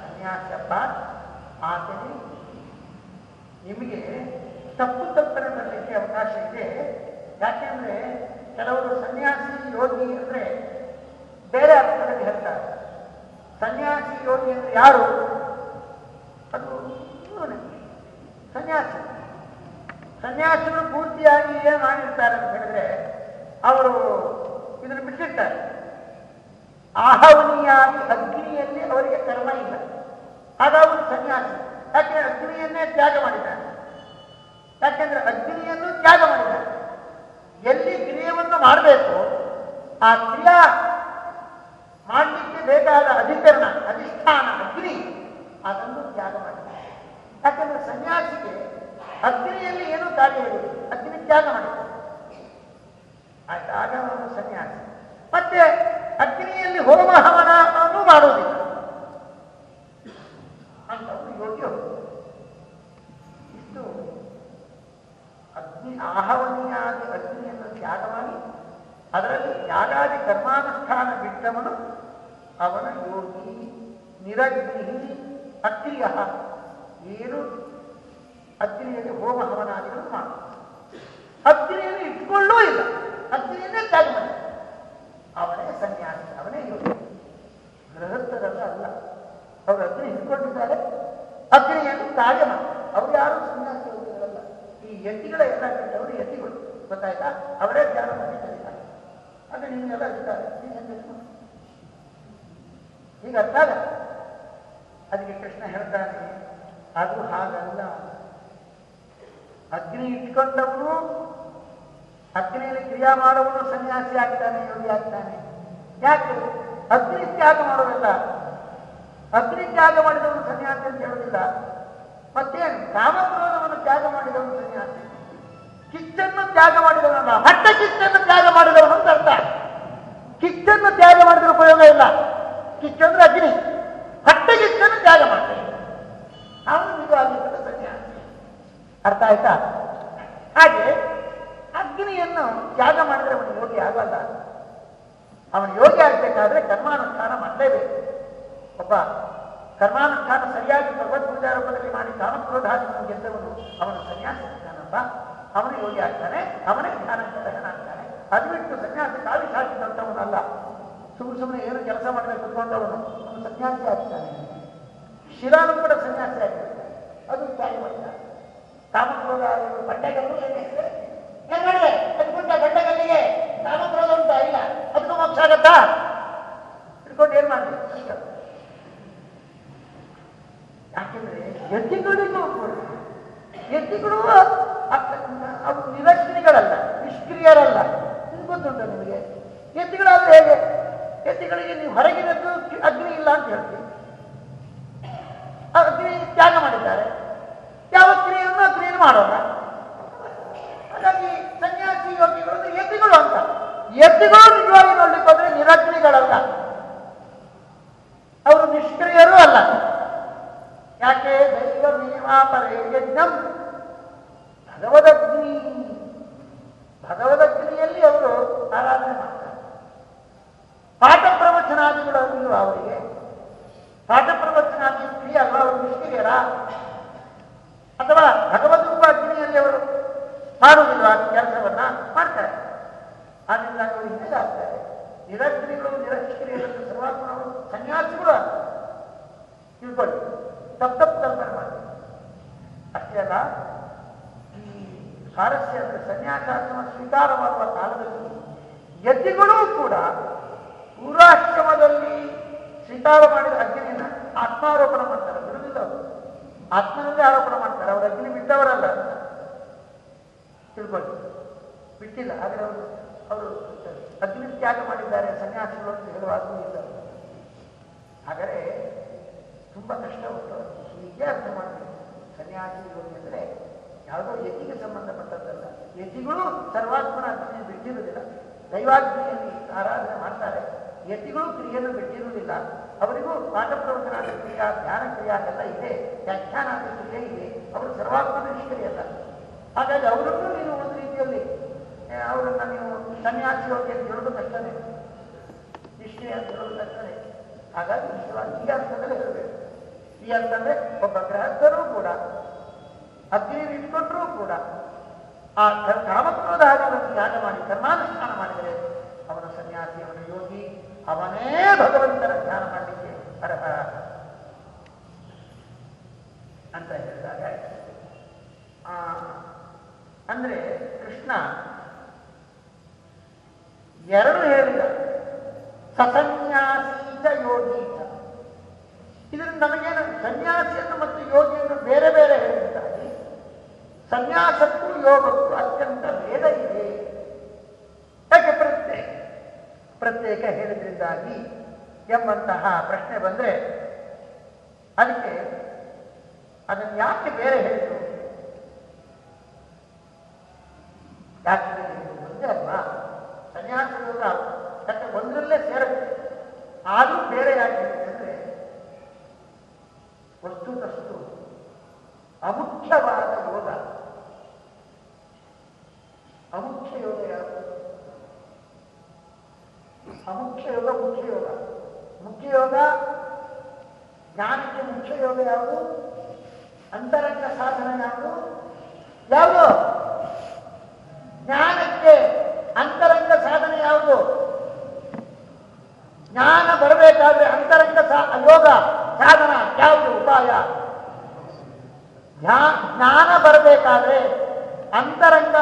ಸನ್ಯಾಸಪ್ಪ ಆತನೇ ನಿಮಗೆ ತಪ್ಪು ತಪ್ಪನೆ ಬರಲಿಕ್ಕೆ ಅವಕಾಶ ಇದೆ. ಯಾಕೆಂದ್ರೆ ಕೆಲವರು ಸನ್ಯಾಸಿ ಯೋಗಿ ಅಂದ್ರೆ ಬೇರೆ ಅರ್ಥದಲ್ಲಿ ಹೇಳ್ತಾರೆ. ಸನ್ಯಾಸಿ ಯೋಗಿ ಅಂದ್ರೆ ಯಾರು? ಅದು. ಸನ್ಯಾಸಿ. ಸನ್ಯಾಸಿಗಳು ಪೂರ್ತಿಯಾಗಿ ಏನು ಮಾಡಿರ್ತಾರೆ ಅಂತ ಹೇಳಿದ್ರೆ ಅವರು ಇದನ್ನು ಬಿಟ್ಟಿರ್ತಾರೆ. ಆಹವನಿಯಾಗಿ ಅಗ್ನಿಯಲ್ಲಿ ಅವರಿಗೆ ಕರ್ಮ ಇಲ್ಲ. ಆಗ ಸನ್ಯಾಸಿ. ಯಾಕೆಂದ್ರೆ ಅಗ್ನಿಯನ್ನೇ ತ್ಯಾಗ ಮಾಡಿದ್ದಾರೆ. ಯಾಕೆಂದ್ರೆ ಅಗ್ನಿಯನ್ನು ತ್ಯಾಗ ಮಾಡಿದ್ದಾರೆ. ಎಲ್ಲಿ ಕ್ರಿಯೆಯನ್ನು ಮಾಡಬೇಕು, ಆ ಕ್ರಿಯಾ ಮಾಡಲಿಕ್ಕೆ ಬೇಕಾದ ಅಧಿಕರಣ, ಅಧಿಷ್ಠಾನ, ಅಗ್ನಿ, ಅದನ್ನು ತ್ಯಾಗ ಮಾಡಿದ್ದಾರೆ. ಯಾಕಂದ್ರೆ ಸನ್ಯಾಸಿಗೆ ಅಗ್ನಿಯಲ್ಲಿ ಏನೂ ಕಾರ್ಯ ಅಗ್ನಿ ತ್ಯಾಗ ಮಾಡಿದ್ದಾರೆ. ಆಯ್ತು, ಆಗ ಅವನು ಸನ್ಯಾಸ. ಮತ್ತೆ ಅಗ್ನಿಯಲ್ಲಿ ಹೋಮ ಹವನವನ್ನು ಮಾಡುವುದಿಲ್ಲ ಅಂತವನು ಯೋಗ್ಯ. ಇಷ್ಟು ಅಗ್ನಿ ಆಹವನಿಯಾಗಿ ಅಗ್ನಿಯನ್ನು ತ್ಯಾಗ ಮಾಡಿ, ಅದರಲ್ಲಿ ಯಾಗಾದಿ ಕರ್ಮಾನುಷ್ಠಾನ ಬಿಟ್ಟವನು ಅವನ ಯೋಗಿ ನಿರಗ್ನಿ ಅಗ್ನಿಯ ಏನು? ಅಗ್ನಿಯಲ್ಲಿ ಹೋಮ ಹವನಾದಿಗಳನ್ನು ಮಾಡ. ಅಗ್ನಿಯಲ್ಲಿ ಇಟ್ಕೊಳ್ಳೂ ಇಲ್ಲ. ಅಗ್ನಿಯನ್ನೇ ತ್ಯಾಗ ಮಾಡಿ ಅವನೇ ಸನ್ಯಾಸಿ, ಅವನೇ ಯೋಗಿ. ಗೃಹಸ್ಥರಲ್ಲ ಅಲ್ಲ. ಅವರು ಅಗ್ನಿ ಇಟ್ಕೊಂಡಿದ್ದಾರೆ. ಅಗ್ನಿಯನ್ನು ಕಾರ್ಯ ಮಾಡಿ. ಅವ್ರು ಯಾರು ಸನ್ಯಾಸಿ ಯೋಗಿಗಳಲ್ಲ. ಈ ಯತಿಗಳ ಎಲ್ಲ ಕೆಟ್ಟವರು ಯತಿಗಳು. ಗೊತ್ತಾಯ್ತಾ? ಅವರೇ ಧ್ಯಾನ ಮಾಡಿ ಕರೀತಾರೆ ಅದು ನಿಮಗೆಲ್ಲ ಇರ್ತಾರೆ ಈಗ ಅರ್ಥ ಆಗಲ್ಲ ಅದಕ್ಕೆ ಕೃಷ್ಣ ಹೇಳ್ತಾನೆ, ಅದು ಹಾಗಲ್ಲ. ಅಗ್ನಿ ಇಟ್ಕೊಂಡವನು ಅಗ್ನಿಯಲ್ಲಿ ಕ್ರಿಯಾ ಮಾಡುವವನು ಸನ್ಯಾಸಿ ಆಗ್ತಾನೆ, ಯೋಗಿ ಆಗ್ತಾನೆ. ಯಾಕೆ? ಅಗ್ನಿ ತ್ಯಾಗ ಮಾಡೋದಿಲ್ಲ. ಅಗ್ನಿ ತ್ಯಾಗ ಮಾಡಿದವನು ಸನ್ಯಾಸಿ ಅಂತ ಹೇಳುವುದಿಲ್ಲ ಮತ್ತೇನು? ಕಾಮಕ್ರೋಧವನ್ನು ತ್ಯಾಗ ಮಾಡಿದವನು ಸನ್ಯಾಸಿ. ಕಿಚ್ಚನ್ನು ತ್ಯಾಗ ಮಾಡಿದವನಲ್ಲ ಹಟ್ಟ ಕಿಚ್ಚನ್ನು ತ್ಯಾಗ ಮಾಡಿದವನು ಅಂತ ಅರ್ಥ. ಕಿಚ್ಚನ್ನು ತ್ಯಾಗ ಮಾಡಿದ್ರೆ ಉಪಯೋಗ ಇಲ್ಲ. ಕಿಚ್ಚಂದ್ರೆ ಅಗ್ನಿ. ಹಟ್ಟ ಕಿಚ್ಚನ್ನು ತ್ಯಾಗ ಮಾಡ್ತಾನೆ. ಅವನು ನಿಜವಾಗಿ ಸನ್ಯಾಸಿ. ಅರ್ಥ ಆಯ್ತಾ? ಹಾಗೆ ಅಗ್ನಿಯನ್ನು ತ್ಯಾಗ ಮಾಡಿದ್ರೆ ಅವನು ಯೋಗಿ ಆಗಲ್ಲ ಅವನು ಯೋಗಿ ಆಗ್ಬೇಕಾದ್ರೆ ಕರ್ಮಾನುಷ್ಠಾನ ಮಾಡಲೇಬೇಕು. ಒಬ್ಬ ಕರ್ಮಾನುಷ್ಠಾನ ಸರಿಯಾಗಿ ಭಗವದ್ಪೂಜಾ ರೂಪದಲ್ಲಿ ಮಾಡಿ ಕಾಮಕ್ರೋಧಾದಿಗಳನ್ನು ಗೆದ್ದವನು ಅವನು ಸನ್ಯಾಸಿ ಅವನು ಯೋಗಿ ಆಗ್ತಾನೆ, ಅವನೇ ಜ್ಞಾನಕ್ಕೆ ಆಗ್ತಾನೆ. ಅದು ಬಿಟ್ಟು ಸನ್ಯಾಸ ಕಾವಿ ಸಾಕಿದಂಥವನಲ್ಲ. ಸುಮ್ಮನೆ ಸುಮ್ಮನೆ ಏನು ಕೆಲಸ ಮಾಡಬೇಕು ಕುತ್ಕೊಂಡವನು ಅವನು ಸನ್ಯಾಸಿ ಆಗ್ತಾನೆ. ಶಿಲಾನು ಕೂಡ ಸನ್ಯಾಸಿ ಆಗಿರ್ತಾನೆ ಅದು ತ್ಯಾಗ ಮಾಡ್ತಾನೆ. ಕಾಮಕ್ರೋಧ ಬಂಡೆಗಲ್ಲು ಏನೇ ಅದಕ್ಕಿಂತ ಗಂಟೆಗಲ್ಲಿಗೆ ಬರೋದು ಅಂತ ಇಲ್ಲ ಅದನ್ನು ಮೋಕ್ಷ ಆಗತ್ತಾ? ಇಟ್ಕೊಂಡು ಏನ್ ಮಾಡಿ ಯಾಕೆಂದ್ರೆ ಎತ್ತಿಗಳಿಗೂ ಎತ್ತಿಗಳು ಅವು ನಿರಕ್ಷಿಣಿಗಳಲ್ಲ, ನಿಷ್ಕ್ರಿಯರಲ್ಲ. ಗೊತ್ತುಂಟ ನಿಮಗೆ? ಎತ್ತಿಗಳಾದ್ರೆ ಹೇಗೆ? ಎತ್ತಿಗಳಿಗೆ ನೀವು ಹೊರಗಿನದ್ದು ಅಗ್ನಿ ಇಲ್ಲ ಅಂತ ಹೇಳ್ತೀವಿ ಅಗ್ನಿ ತ್ಯಾಗ ಮಾಡಿದ್ದಾರೆ. ಯಾವ ಕ್ರಿಯೆಯನ್ನು ಅಗ್ನಿಯನ್ನು ಕ್ರಿಯೆಯನ್ನು ಮಾಡೋಲ್ಲ ಹಾಗಾಗಿ ಸನ್ಯಾಸಿ ಯೋಗಿಗಳು ಯತಿಗಳು ಅಂತ ಯತಿಗಳು ನಿಜವಾಗಿ ನೋಡ್ಲಿಕ್ಕೆ ಹೋದ್ರೆ ನಿರಗ್ನಿಗಳಲ್ಲ. ಅವರು ನಿಷ್ಕ್ರಿಯರೂ ಅಲ್ಲ. ಯಾಕೆ? ದೈವ ಮೀಮಾಪರೇ ಯಜ್ಞಂ ಭಗವದಗ್ನಿ. ಭಗವದಗ್ನಿಯಲ್ಲಿ ಅವರು ಆರಾಧನೆ ಮಾಡ್ತಾರೆ. ಪಾಠ ಪ್ರವಚನಾದಿಗಳು ಇಲ್ವ ಅವರಿಗೆ? ಪಾಠ ಪ್ರವಚನಾದಿ ಕ್ರಿಯೆ ಅಲ್ವಾ ಅವರು ನಿಷ್ಕ್ರಿಯರ? ಅಥವಾ ಭಗವದ್ ಅಗ್ನಿಯಲ್ಲಿ ಅವರು ಮಾಡುವುದಿಲ್ವಾ ಕೆಲಸವನ್ನ ಮಾಡ್ತಾರೆ. ಆದ್ರಿಂದ ಅವರು ಹಿಂದಾಗ್ತಾರೆ ನಿರಗ್ನಿಗಳು ನಿರಕ್ಷರಿಗಳು ಸರ್ವಾತ್ಮನವರು ಸನ್ಯಾಸಿಗಳು ಆಗ್ತಾರೆ ತಿಳ್ಕೊಳ್ಳಿ. ತಪ್ಪ ತಪ್ಪು ಕಲ್ಪನೆ ಮಾಡ್ತಾರೆ ಅಷ್ಟೇ ಅಲ್ಲ, ಈ ಸ್ವಾರಸ್ಯ ಅಂದರೆ ಸನ್ಯಾಸಾಶ್ರಮ ಸ್ವೀಕಾರ ಮಾಡುವ ಕಾಲದಲ್ಲಿ ಯತಿಗಳೂ ಕೂಡ ಪೂರ್ವಾಶ್ರಮದಲ್ಲಿ ಸ್ವೀಕಾರ ಮಾಡಿದ ಅಗ್ನಿಯನ್ನು ಆತ್ಮಾರೋಪಣ ಮಾಡ್ತಾರೆ. ಬಿಡುವುದಿಲ್ಲ ಅವರು. ಆತ್ಮನಲ್ಲೇ ಆರೋಪಣ ಮಾಡ್ತಾರೆ. ಅವರು ಅಗ್ನಿ ಬಿಟ್ಟವರಲ್ಲ ತಿಳ್ಕೊಳ್ಳಿ. ಬಿಟ್ಟಿಲ್ಲ. ಆದರೆ ಅವರು ಅವರು ಅಗ್ನಿತ್ಯಾಗ ಮಾಡಿದ್ದಾರೆ, ಸನ್ಯಾಸಿಗಳು ಅಂತ ಹೇಳುವಾಗಲೂ ಇಲ್ಲ ಹಾಗಾದರೆ ತುಂಬ ಕಷ್ಟ ಉಂಟು. ಹೀಗೆ ಅರ್ಥ ಮಾಡಬೇಕು. ಸನ್ಯಾಸಿಗಳು ಅಂದರೆ ಯಾವುದೋ ಯತಿಗೆ ಸಂಬಂಧಪಟ್ಟದ್ದಲ್ಲ. ಯತಿಗಳು ಸರ್ವಾತ್ಮನ ಅಗ್ನಿ ಬಿಟ್ಟಿರುವುದಿಲ್ಲ. ದೈವಾಗ್ನಿಯಲ್ಲಿ ಆರಾಧನೆ ಮಾಡ್ತಾರೆ. ಯತಿಗಳು ಕ್ರಿಯೆಯನ್ನು ಬಿಟ್ಟಿರುವುದಿಲ್ಲ. ಅವರಿಗೂ ಪಾಠಪ್ರವಚನಾದ ಕ್ರಿಯಾ, ಧ್ಯಾನ ಕ್ರಿಯಾ ಎಲ್ಲ ಇದೆ. ವ್ಯಾಖ್ಯಾನಾದ ಕ್ರಿಯೆ ಇದೆ. ಅವರು ಸರ್ವಾತ್ಮನ ನಿಷ್ಕ್ರಿಯಲ್ಲ ಹಾಗಾಗಿ ಅವರನ್ನು ನೀನು ಒಂದು ರೀತಿಯಲ್ಲಿ ಅವರನ್ನ ನೀವು ಸನ್ಯಾಸಿ ಹೋಗಿ ಅಂತ ಹೇಳೋದು ಕಷ್ಟನೇ ನಿಷ್ಕ್ರಿಯ ಅಂತ ಹೇಳೋದು ಹಾಗಾಗಿ ನಿಜವಾಗಿ ಈ ಹೇಳಬೇಕು. ಈ ಅಂತಂದ್ರೆ ಒಬ್ಬ ಗೃಹಸ್ಥರೂ ಕೂಡ, ಹದಿನೈದು ಇಟ್ಕೊಂಡ್ರೂ ಕೂಡ, ಆ ಕ- ಕಾಮಕ್ರೋಧಾದಿಗಳನ್ನು ತ್ಯಾಗ ಮಾಡಿ, ಕರ್ಮಾನುಷ್ಠಾನ ಮಾಡಿದರೆ ಅವನ ಸನ್ಯಾಸಿ, ಅವನ ಯೋಗಿ, ಅವನೇ ಭಗವಂತನ ಧ್ಯಾನ ಮಾಡಲಿಕ್ಕೆ ಅರ್ಹ. ಅಂತ ಹೇಳಿದಾಗ ಅಂದ್ರೆ ಕೃಷ್ಣ ಎರಡು ಹೇಳಿದ. ಸಸನ್ಯಾಸೀಚ ಯೋಗೀಚ ಇದರಿಂದ ನಮಗೇನು ಸನ್ಯಾಸಿಯನ್ನು ಮತ್ತು ಯೋಗಿಯನ್ನು ಬೇರೆ ಬೇರೆ ಹೇಳಿದ್ದಾರೆ ಸನ್ಯಾಸಕ್ಕೂ ಯೋಗಕ್ಕೂ ಅತ್ಯಂತ ಭೇದ ಇದೆ. ಯಾಕೆ ಪ್ರತ್ಯೇಕ ಪ್ರತ್ಯೇಕ ಹೇಳಿದ್ರಿಂದಾಗಿ ಎಂಬಂತಹ ಪ್ರಶ್ನೆ ಬಂದ್ರೆ, ಅದಕ್ಕೆ ಅದನ್ನು ಯಾಕೆ ಬೇರೆ ಹೇಳಿದ್ರು? ಯಾಕೆ ಒಂದೇ ಅಲ್ವಾ? ಸನ್ಯಾಸ ಯೋಗ ಯಾಕೆ ಒಂದರಲ್ಲೇ ಸೇರುತ್ತೆ ಆದರೂ ಬೇರೆ ಯಾಕೆ ವಸ್ತುತಸ್ತು ಅಮುಖ್ಯವಾದ ಯೋಗ. ಅಮುಖ್ಯ ಯೋಗ ಯಾವುದು? ಅಮುಖ್ಯ ಯೋಗ ಮುಖ್ಯ ಯೋಗ. ಮುಖ್ಯ ಯೋಗ, ಜ್ಞಾನಕ್ಕೆ ಮುಖ್ಯ ಯೋಗ ಯಾವುದು? ಅಂತರಂಗ ಸಾಧನ ಯಾವುದು? ಯಾವುದು? ಜ್ಞಾನಕ್ಕೆ ಸಾಧನೆ ಯಾವುದು ಜ್ಞಾನ ಬರಬೇಕಾದ್ರೆ ಅಂತರಂಗ ಯೋಗ ಸಾಧನ ಯಾವುದು ಉಪಾಯ? ಜ್ಞಾ- ಜ್ಞಾನ ಬರಬೇಕಾದ್ರೆ ಅಂತರಂಗ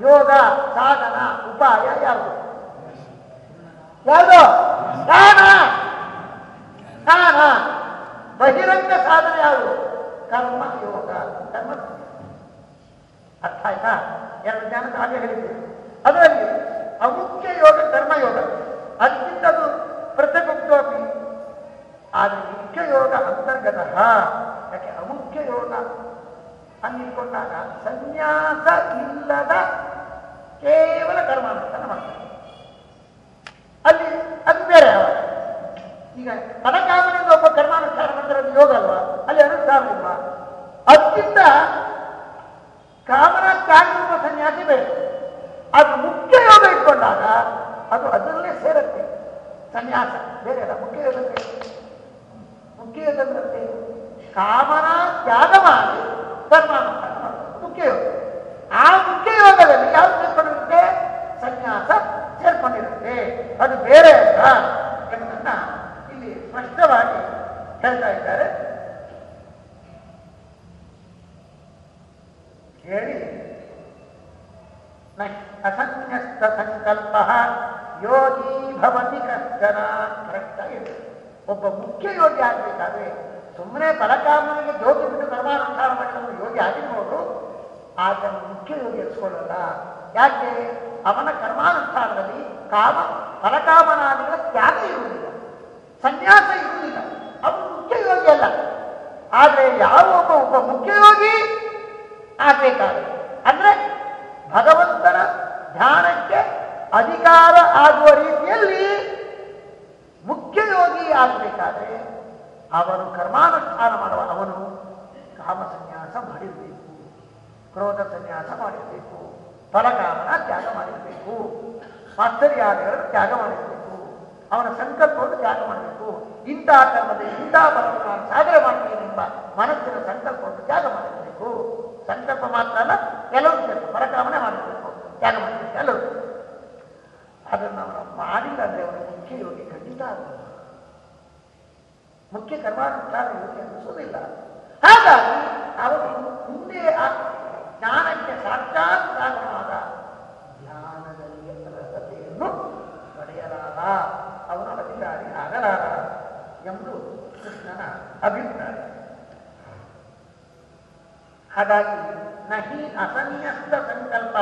ಯೋಗ ಸಾಧನ ಉಪಾಯ ಯಾವುದು? ಯಾವುದು? ಜ್ಞಾನ. ಜ್ಞಾನ. ಬಹಿರಂಗ ಸಾಧನೆ ಯಾವುದು? ಕರ್ಮ ಯೋಗ. ಕರ್ಮ. ಅರ್ಥ ಆಯ್ತಾ? ಎರಡು ಜ್ಞಾನ ಹಾಗೆ ಹೇಳಿದ್ದೀವಿ ಅದರಲ್ಲಿ ಅಮುಖ್ಯ ಯೋಗ ಕರ್ಮಯೋಗ ಅದು ಪೃಥಗುಕ್ತೋಪಿ ಆದರೆ ಮುಖ್ಯ ಯೋಗ ಅಂತರ್ಗತ ಯಾಕೆ ಅಮುಖ್ಯ ಯೋಗ ಅಂದಿಟ್ಕೊಂಡಾಗ ಸನ್ಯಾಸ ಇಲ್ಲದ ಕೇವಲ ಕರ್ಮಾನುಷ್ಠಾನ ಮಾಡ್ತಾರೆ. ಅಲ್ಲಿ ಅದು ಬೇರೆ ಈಗ ಪದಕಾಮನಿಂದ ಒಬ್ಬ ಕರ್ಮಾನುಷ್ಠಾನ ಮಾಡಿದ್ರೆ ಅದು ಯೋಗ ಅಲ್ವಾ? ಅಲ್ಲಿ ಅನುಷ್ಠಾನ ಇಲ್ವಾ ಅದಕ್ಕಿಂತ ಕಾಮನ ತ್ಯಾಗ ಸನ್ಯಾಸಿ ಬೇರೆ. ಅದು ಮುಖ್ಯ ಯೋಗ ಇಟ್ಕೊಂಡಾಗ ಅದು ಅದರಲ್ಲೇ ಸೇರುತ್ತೆ. ಸನ್ಯಾಸ, ಬೇರೆ ಅಲ್ಲ ಮುಖ್ಯ ಯೋಗ ಮುಖ್ಯ ಯೋಗದಂತೆ ಕಾಮನ ತ್ಯಾಗ ಮಾಡಿ ಮಾಡೋದು ಮುಖ್ಯ ಯೋಗ ಆ ಮುಖ್ಯ ಯೋಗದಲ್ಲಿ ಯಾವ್ದು ಸೇರ್ಕೊಂಡಿರುತ್ತೆ? ಸನ್ಯಾಸ ಸೇರ್ಕೊಂಡಿರುತ್ತೆ. ಅದು ಬೇರೆ ಅಲ್ಲ ಎಂಬುದನ್ನ ಇಲ್ಲಿ ಸ್ಪಷ್ಟವಾಗಿ ಹೇಳ್ತಾ ಇದ್ದಾರೆ. ಹೇಳಿ ನ ಅಸನ್ಯಸ್ತ ಸಂಕಲ್ಪ ಯೋಗಿ ಭವತಿ ಕಷ್ಟನ ಕರೆಕ್ಟ್ ಆಗಿದೆ ಒಬ್ಬ ಮುಖ್ಯ ಯೋಗಿ ಆಗಬೇಕಾದ್ರೆ ಸುಮ್ಮನೆ ಫಲಕಾಮನಿಗೆ ಜೋಗಿ ಬಿಟ್ಟು ಕರ್ಮಾನುಷ್ಠಾನ ಮಾಡಿದ ಯೋಗಿ ಆಗಿರ್ಬೋದು. ಆತನ ಮುಖ್ಯ ಯೋಗಿ ಎನಿಸ್ಕೊಳ್ಳಲ್ಲ ಯಾಕೆ? ಅವನ ಕರ್ಮಾನುಷ್ಠಾನದಲ್ಲಿ ಕಾಮ ಫಲಕಾಮನಾದಿಗಳ ತ್ಯಾಗ ಇರುವುದಿಲ್ಲ. ಸನ್ಯಾಸ ಇರುವುದಿಲ್ಲ. ಅವನು ಮುಖ್ಯ ಯೋಗಿ ಅಲ್ಲ. ಆದ್ರೆ ಯಾವ ಒಬ್ಬ ಒಬ್ಬ ಮುಖ್ಯ ಯೋಗಿ ಆಗ್ಬೇಕಾದ್ರೆ? ಅಂದ್ರೆ ಭಗವಂತನ ಧ್ಯಾನಕ್ಕೆ ಅಧಿಕಾರ ಆಗುವ ರೀತಿಯಲ್ಲಿ ಮುಖ್ಯ ಯೋಗಿ ಆಗಬೇಕಾದ್ರೆ ಅವನು ಕರ್ಮಾನುಷ್ಠಾನ ಮಾಡುವ ಅವನು ಕಾಮ ಸನ್ಯಾಸ ಮಾಡಿರಬೇಕು, ಕ್ರೋಧ ಸನ್ಯಾಸ ಮಾಡಿರಬೇಕು ಫಲಕಾಮನ ತ್ಯಾಗ ಮಾಡಿರಬೇಕು ಮಾಸ್ತರ್ಯಾದಿಗಳನ್ನು ತ್ಯಾಗ ಮಾಡಿರಬೇಕು, ಅವನ ಸಂಕಲ್ಪವನ್ನು ತ್ಯಾಗ ಮಾಡಬೇಕು ಇಂತಹ ಕರ್ಮದ ಇಂತಹ ಫಲವನ್ನು ನಾನು ಸಾಧನೆ ಮಾಡ್ತೀನಿ ಎಂಬ ಮನಸ್ಸಿನ ಸಂಕಲ್ಪವನ್ನು ತ್ಯಾಗ ಮಾಡಿರಬೇಕು. ಸಂಕಲ್ಪ ಮಾತ್ರ ಅಲ್ಲ ಕೆಲವು ಕೆಲಸ ಪರಕಾಮನೆ ಮಾಡಬೇಕು. ತ್ಯಾಗ ಮಾಡಬೇಕು, ಕೆಲವು. ಅದನ್ನು ಅವನು ಮಾಡಿಲ್ಲ ಅಂದರೆ ಅವನು ಮುಖ್ಯ ಯೋಗಿ ಖಂಡಿತ ಆಗುವುದಿಲ್ಲ ಮುಖ್ಯ ಕರ್ಮಾನುಷ್ಠಾನ ಯೋಗಿ ಅನ್ನಿಸೋದಿಲ್ಲ. ಹಾಗಾಗಿ ಅವನು ಮುಂದೆ ಆ ಜ್ಞಾನಕ್ಕೆ ಸಾಕ್ಷಾತ್ ಕಾರಣವಾದ ಧ್ಯಾನದಲ್ಲಿ ಅರ್ಹತೆಯನ್ನು ಪಡೆಯಲಾರ. ಅವನ ಅಧಿಕಾರಿ ಆಗಲಾರ. ಎಂದು ಕೃಷ್ಣನ ಅಭಿಪ್ರಾಯ. ಹಾಗಾಗಿ ನಹಿ ಅಸನ್ಯಸ್ತ ಸಂಕಲ್ಪ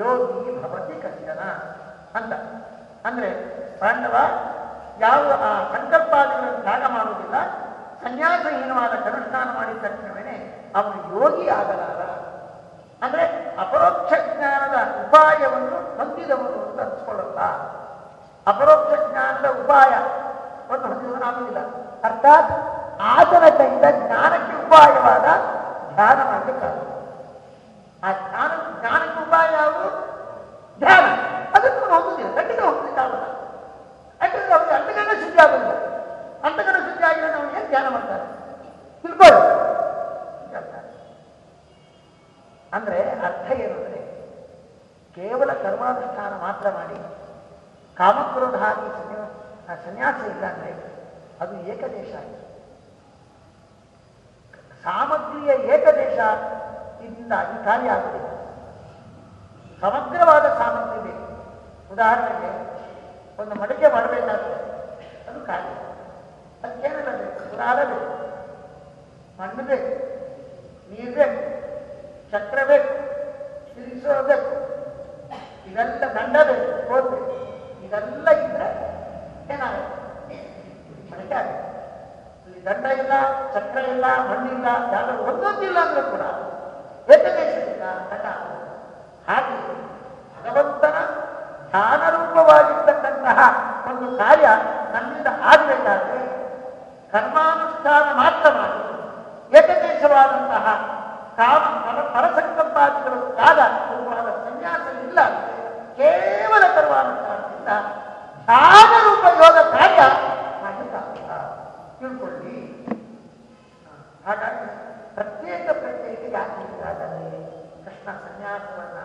ಯೋಗಿ ಭವತಿ ಕಶ್ಚನ ಅಂತ. ಅಂದ್ರೆ ಪಾಂಡವ ಯಾವ ಆ ಸಂಕಲ್ಪಾದಿಗಳನ್ನು ತ್ಯಾಗ ಮಾಡುವುದಿಲ್ಲ, ಸನ್ಯಾಸಹೀನವಾದ ಕನುಷ್ಠಾನ ಮಾಡಿದ ತಕ್ಷಣವೇ ಅವನು ಯೋಗಿ ಆಗಲಾರ ಅಂದ್ರೆ ಅಪರೋಕ್ಷ ಜ್ಞಾನದ ಉಪಾಯವನ್ನು ಹೊಂದಿದವನು ಅಂತ ಅನ್ಸ್ಕೊಳ್ಳಲ್ಲ ಅಪರೋಕ್ಷ ಜ್ಞಾನದ ಉಪಾಯ ಒಂದು ಹೊಂದಿದವನಾಗುವುದಿಲ್ಲ ಅರ್ಥಾತ್ ಆತನ ಕೈಯಿಂದ ಜ್ಞಾನಕ್ಕೆ ಉಪಾಯವಾದ ಧ್ಯಾನ ಮಾಡಲಿಕ್ಕಾಗುತ್ತೆ ಆ ಧ್ಯಾನ ಜ್ಞಾನಕ್ಕೆ ಉಪಾಯ ಯಾವುದು? ಧ್ಯಾನ ಅದಕ್ಕೂ ಹೋಗುದಿಲ್ಲ. ಗಂಟಿಗೆ ಖಂಡಿತ ಹೊಂದಲಿಕ್ಕಾಗಲ್ಲ ಯಾಕಂದ್ರೆ ಅವ್ರಿಗೆ ಅಂತಗಣ ಶುದ್ಧಿ ಆಗುದಿಲ್ಲ. ಅಂತಗಣ ಶುದ್ಧಿ ಆಗಿರೋ ನಾವು ಧ್ಯಾನ ಮಾಡ್ತಾರೆ? ತಿಳ್ಕೊಳ್ಳಿ. ಅಂದ್ರೆ ಅರ್ಥ ಏನು ಅಂದ್ರೆ ಕೇವಲ ಕರ್ಮಾನುಷ್ಠಾನ ಮಾತ್ರ ಮಾಡಿ ಕಾಮಕ್ರೋಧಾದಿ ಸನ್ಯಾ ಆ ಸನ್ಯಾಸ ಇಲ್ಲ ಅಂದ್ರೆ ಅದು ಏಕದೇಶ ಆಗಿದೆ. ಸಾಮಗ್ರಿಯ ಏಕದೇಶ ಇದರಿಂದಾಗಿ ಕಾರ್ಯ ಆಗುವುದಿಲ್ಲ ಸಮಗ್ರವಾದ ಸಾಮಗ್ರಿ ಬೇಕು. ಉದಾಹರಣೆಗೆ, ಒಂದು ಮಡಿಕೆ ಮಾಡಬೇಕಾದ್ರೆ ಅದು ಕಾರ್ಯ ಅದಕ್ಕೇನೆಲ್ಲ ಬೇಕು? ಪುರಾಣ ಬೇಕು. ಮಣ್ಣು ಬೇಕು. ನೀರು ಬೇಕು. ಚಕ್ರ ಬೇಕು. ತಿರುಗಿಸೋ ಇದೆಲ್ಲ ದಂಡ ಬೇಕು. ಬೇಕು ಇದೆಲ್ಲ ಇದ್ರೆ ಏನಾಗುತ್ತೆ? ಮಡಿಕೆ ಆಗುತ್ತೆ. ದಂಡ ಇಲ್ಲ ಚಕ್ರ ಇಲ್ಲ ಮಣ್ಣಿಲ್ಲ ಯಾರು ಒಂದೊಂದಿಲ್ಲ ಅಂದ್ರೆ ಕೂಡ ವ್ಯತಿರೇಕದಿಂದ ಹಠ ಹಾಗೆ ಭಗವಂತನ ಧ್ಯಾನರೂಪವಾಗಿರ್ತಕ್ಕಂತಹ ಒಂದು ಕಾರ್ಯ ನನ್ನಿಂದ ಆಗಬೇಕಾದ್ರೆ ಕರ್ಮಾನುಷ್ಠಾನ ಮಾತ್ರವಾಗಿ ಏಕದೇಶವಾದಂತಹ ಕಾಮ ಫಲ ಫಲಸಂಕಲ್ಪಾದಿಗಳು ಕಾಲ ರೂಪವಾದ ಸನ್ಯಾಸ ಇಲ್ಲ ಕೇವಲ ಕರ್ಮಾನುಷ್ಠಾನದಿಂದ ಧ್ಯಾನರೂಪ ಯೋಗ ಕಾರ್ಯ ತಿಳ್ಕೊಳ್ಳಿ ಹಾಗಾಗಿ ಪ್ರತ್ಯೇಕ ಪ್ರತ್ಯೇಕ ಯಾಕೆ ಹಾಗಾದರೆ ಕೃಷ್ಣ ಸನ್ಯಾಸವನ್ನ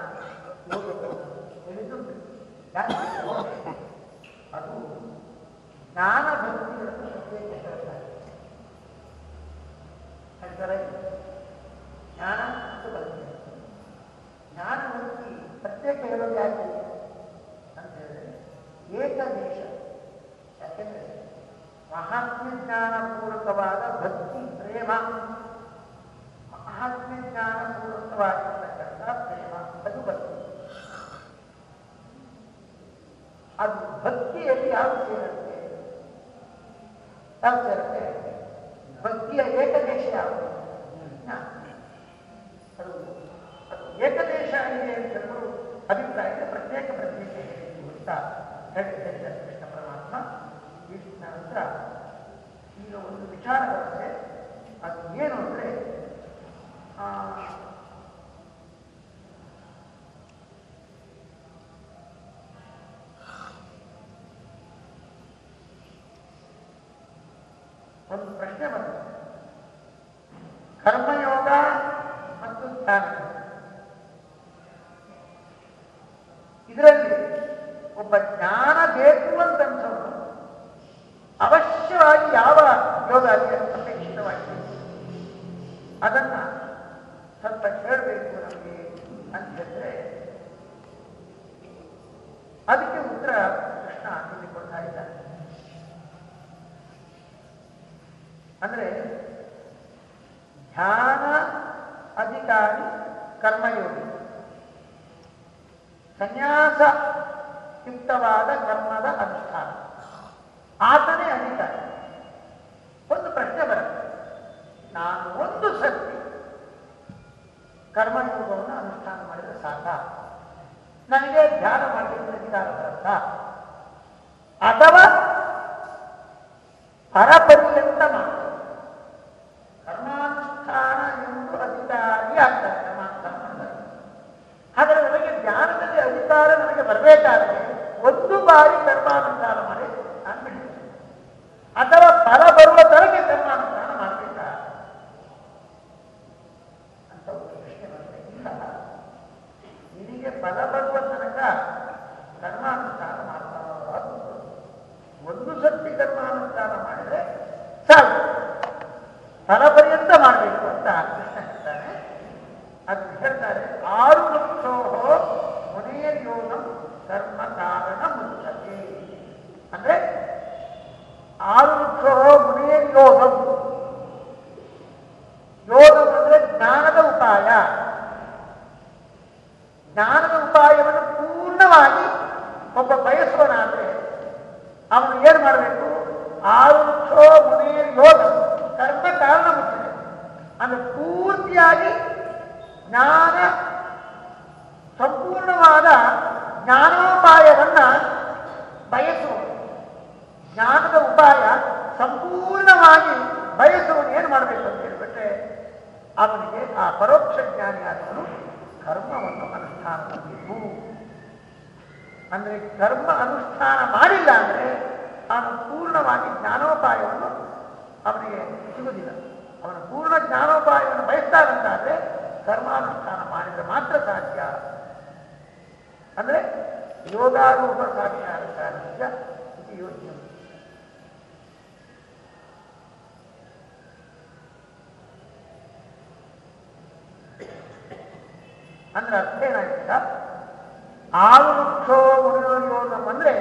ಹೇಳಿದುಂಟು ಯಾಕೆ ಅದು ಜ್ಞಾನ ಭಕ್ತಿಗಳನ್ನು ಪ್ರತ್ಯೇಕ ಹೇಳ್ತಾರೆ ಜ್ಞಾನ ಮತ್ತು ಭಕ್ತಿ ಜ್ಞಾನ ಭಕ್ತಿ ಪ್ರತ್ಯೇಕ ಹೇಳೋದು ಯಾಕೆ ಅಂತ ಹೇಳಿದ್ರೆ ಏಕದೇಶ ಯಾಕೆಂದ್ರೆ ಮಹಾತ್ಮ ಜ್ಞಾನ ಭಕ್ತಿ, ಪ್ರೇಮ. ಮಹಾತ್ಮ ಜ್ಞಾನ ಪ್ರೇಮ, ಅದು ಭಕ್ತಿ. ಅದು ಭಕ್ತಿಯಲ್ಲಿ ಯಾವುದು ಸೇರುತ್ತೆ ಯಾವ್ದು ಸೇರುತ್ತೆ ಭಕ್ತಿಯ ಏಕದೇಶ ಯಾವುದು? ಅದು ಅದು ಏಕದೇಶ ಆಗಿದೆ ಅಂತ ಹೇಳಲು ಅಭಿಪ್ರಾಯದ ಪ್ರತ್ಯೇಕ ಪ್ರತ್ಯೇಕ ಅಂತ ಹೇಳಿ ಹೇಳಿದ್ದಾರೆ ಕೃಷ್ಣ ಪರಮಾತ್ಮ ಈ ನಂತರ ಈಗ ಒಂದು ವಿಚಾರ ಬರುತ್ತೆ ಅದು ಏನು ಅಂದರೆ ಒಂದು ಪ್ರಶ್ನೆ ಬಂತು. ಕರ್ಮಯೋಗ ಮತ್ತು ಧ್ಯಾನ ಇದರಲ್ಲಿ ಒಬ್ಬ ಜ್ಞಾನ ಬೇಕು ಅಂತ ಅನ್ಸೋನು ಅವಶ್ಯವಾಗಿ ಯಾವ ಯೋಗ ಅಲ್ಲಿ ಅಪೇಕ್ಷಿತವಾಗಿದೆ ಅದನ್ನ ಸ್ವಲ್ಪ ಹೇಳಬೇಕು ನಮಗೆ ಅಂತ ಹೇಳಿದ್ರೆ ಅದಕ್ಕೆ ಉತ್ತರ ಕೃಷ್ಣ ಇಲ್ಲಿ ಕೊಡ್ತಾ ಇದ್ದಾರೆ ಅಂದ್ರೆ ಧ್ಯಾನ ಅಧಿಕಾರಿ ಕರ್ಮಯೋಗಿ ಸನ್ಯಾಸ ಯುಕ್ತವಾದ ಕರ್ಮದ ಅನುಷ್ಠಾನ ಆತನೇ ಅಧಿಕಾರಿ ಒಂದು ಪ್ರಶ್ನೆ ಬರುತ್ತೆ ನಾನು ಒಂದು ಸರ್ತಿ ಕರ್ಮಯೋಗವನ್ನು ಅನುಷ್ಠಾನ ಮಾಡಿದ್ರೆ ಸಾಕ ನನಗೆ ಧ್ಯಾನ ಮಾಡಲಿಕ್ಕೆ ಅಧಿಕಾರ ಬರುತ್ತಾ ಅಥವಾ ಪರಪರ್ಯಂತ ಮಾಡ್ತಾರೆ ಕರ್ಮಾನುಷ್ಠಾನ ಎಂದು ಅಧಿಕಾರಿ ಆಗ್ತಾರೆ ಕರ್ಮಾನುಷ್ಠಾನ ಮಾಡ್ತಾರೆ ಆದರೆ ನನಗೆ ಜ್ಞಾನದಲ್ಲಿ ಅಧಿಕಾರ ನನಗೆ ಬರಬೇಕಾದ್ರೆ ಒಂದು ಬಾರಿ ಕರ್ಮಾನುಷ್ಠಾನ ಮಾಡಿ ನಾನು ಬಿಡ್ತೇನೆ ಅಥವಾ ಫಲ ಬರುವ ತನಕ ಕರ್ಮಾನುಷ್ಠಾನ ಮಾಡಬೇಕಾ ಅಂತ ಒಂದು ಪ್ರಶ್ನೆ ಬರುತ್ತೆ ಇಲ್ಲ ನಿನಗೆ ಫಲ ಬರುವ ತನಕ ಕರ್ಮಾನುಷ್ಠಾನ ಮಾಡ್ತಾ ಒಂದು ಸರ್ತಿ ಕರ್ಮಾನುಷ್ಠಾನ ಮಾಡಿದ್ರೆ ಸಾಕು ಫಲ ಪರ್ಯಂತ ಮಾಡಬೇಕು ಅಂತ ಕೃಷ್ಣ ಹೇಳ್ತಾನೆ ಅದು ಹೇಳ್ತಾರೆ ಆರು ಲಕ್ಷೋ ಮುನೇರ್ಯೋಗಂ ಕರ್ಮ ಕಾರಣ ಮುಚ್ಚತೆ ಅಂದ್ರೆ ಆರು ಮುನಿಯೇ ಮುನೇರ್ಯೋಗಂ ಯೋಗಂ ಅಂದ್ರೆ ಜ್ಞಾನದ ಉಪಾಯ. ಜ್ಞಾನದ ಉಪಾಯವನ್ನು ಪೂರ್ಣವಾಗಿ ಒಬ್ಬ ಬಯಸುವನಾದ್ರೆ ಅವನು ಏನ್ ಮಾಡಬೇಕು? ಆರು ಲಕ್ಷೋ ಮುನೇರ್ ಯೋಗ. ಕರ್ಮ ಕಾರಣ ಮುಟ್ಟಿದೆ ಅಂದ್ರೆ ಪೂರ್ತಿಯಾಗಿ ಜ್ಞಾನ, ಸಂಪೂರ್ಣವಾದ ಜ್ಞಾನೋಪಾಯವನ್ನ ಬಯಸುವನು ಜ್ಞಾನದ ಉಪಾಯ ಸಂಪೂರ್ಣವಾಗಿ ಬಯಸುವನು ಏನು ಮಾಡಬೇಕು ಅಂತ ಹೇಳಿಬಿಟ್ರೆ, ಅವನಿಗೆ ಆ ಪರೋಕ್ಷ ಜ್ಞಾನಿಯಾದವನು ಕರ್ಮವನ್ನು ಅನುಷ್ಠಾನ ಮಾಡಬೇಕು ಅಂದ್ರೆ ಕರ್ಮ ಅನುಷ್ಠಾನ ಮಾಡಿಲ್ಲ ಅಂದ್ರೆ ಅವನು ಪೂರ್ಣವಾಗಿ ಜ್ಞಾನೋಪಾಯವನ್ನು ಅವನಿಗೆ ಸಿಗುವುದಿಲ್ಲ. ಅವನು ಪೂರ್ಣ ಜ್ಞಾನೋಪಾಯವನ್ನು ಬಯಸ್ತಾರಂತಾದ್ರೆ ಕರ್ಮಾನುಷ್ಠಾನ ಮಾಡಿದರೆ ಮಾತ್ರ ಸಾಧ್ಯ. ಅಂದ್ರೆ ಯೋಗಾರೂಪ ಸಾಕ್ಷಾತ್ಕಾರಸ್ಯ ಇದು ಅಂದ್ರೆ ಅರ್ಥ ಏನಾಯ್ತ ಆರು ವೃಕ್ಷೋ ಯೋಗಂ ಅಂದ್ರೆ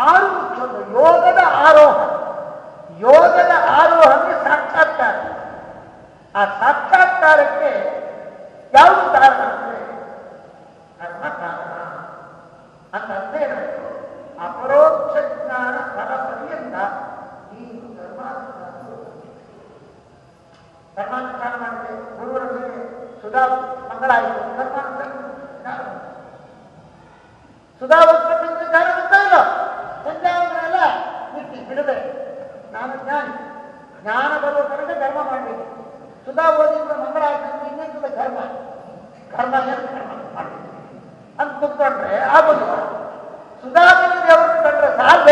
ಆರು ವೃಕ್ಷ ಯೋಗದ ಆರೋಹ. ಯೋಗದ ಆರೋಹಕ್ಕೆ ಸಾಕ್ಷಾತ್ಕಾರ. ಆ ಸಾಕ್ಷಾತ್ಕಾರಕ್ಕೆ ಯಾವುದು ಕಾರಣ ಅಂದ್ರೆ ಕರ್ಮ ಕಾರಣ ಅಂತ ಅರ್ಥ ಏನಾಯ್ತು? ಅಪರೋಕ್ಷ ಜ್ಞಾನ ಪರ್ಯಂತ ನೀನು ಕರ್ಮಾನುಷ್ಠಾನ ಕರ್ಮಾನುಷ್ಠಾನ ಮಾಡಿದೆ ಗುರುವರ ಮೇಲೆ ಸುಧಾ ಮಂಗಳಾಯಿತು ಸುಧಾ ಉತ್ಪತ್ತಿಗೆ ಕಾರ್ಯ ಗೊತ್ತಾಯಿಲ್ಲ ಸಂಜಾವನೆಲ್ಲ ಮುಟ್ಟಿ ನಾನು ಜ್ಞಾನಿ. ಜ್ಞಾನ ಬರುವ ಧರ್ಮ ಮಾಡಬೇಕು. ಸುಧಾ ಓದಿದ್ರೆ ಮಂಗಳ ಆಯ್ತು ಇನ್ನೊಂದು ಕರ್ಮ ಕರ್ಮ ಮಾಡಬೇಕು. ಅಂತ ಕುತ್ಕೊಂಡ್ರೆ, ಆಗೋದಿಲ್ಲ. ಸುಧಾ ಬಂದಿದೆ ಅವ್ರನ್ನ ಕಂಡ್ರೆ ಸಾಲು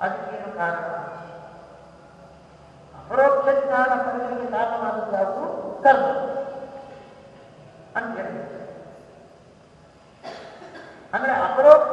ಅದಕ್ಕೇನು ಕಾರಣ? ಅಪರೋಕ್ಷ ಜ್ಞಾನ ಪಡೆಯಲಿಕ್ಕೆ ಕಾರಣವಾದದ್ದು ಯಾವುದು ಕರ್ಮ ಅಂತ ಹೇಳಿದೆ ಅಂದ್ರೆ ಅಪರೋಕ್ಷ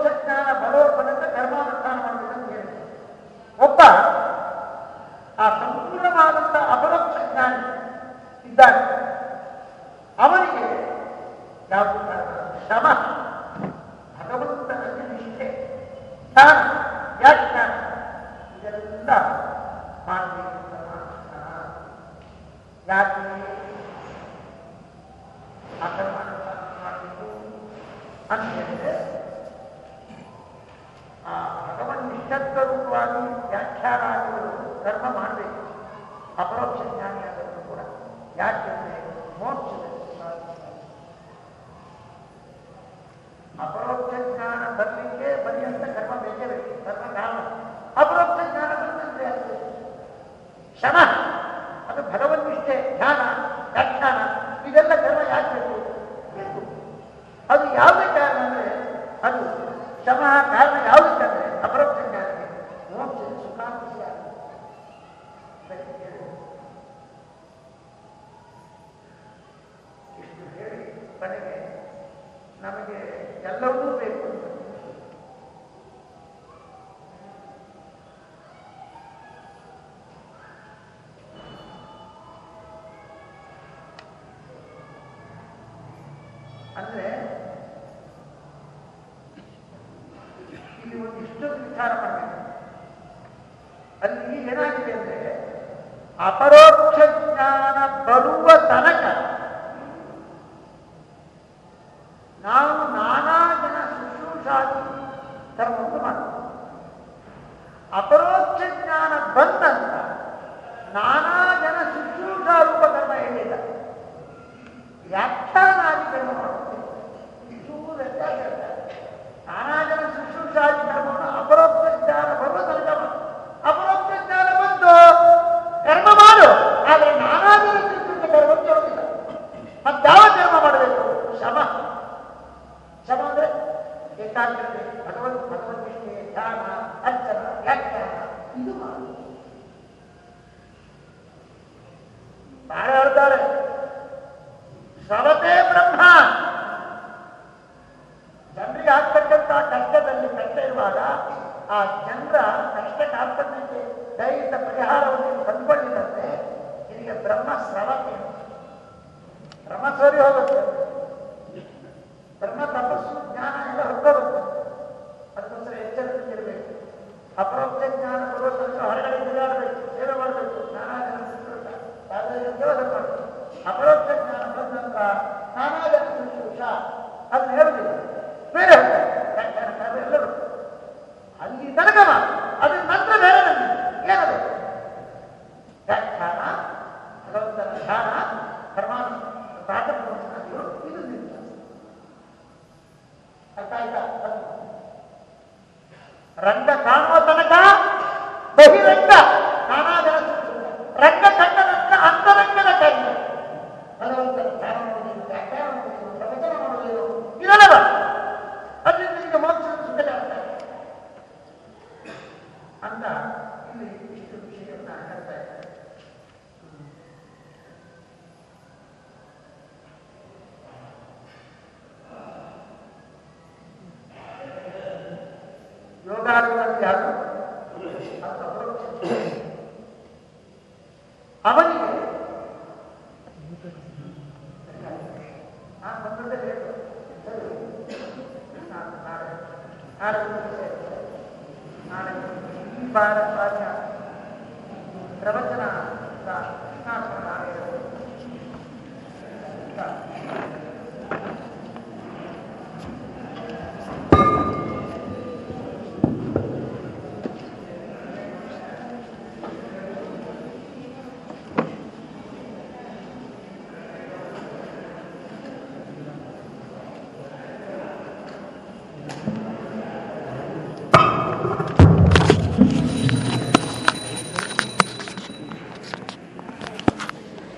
ಅಂದ್ರೆ ಇಲ್ಲಿ ಒಂದು ಇಷ್ಟೊಂದು ವಿಚಾರ ಮಾಡಬೇಕು. ಅಲ್ಲಿ ಏನಾಗಿದೆ ಅಂದ್ರೆ ಅಪರೋಕ್ಷ ನನಗರ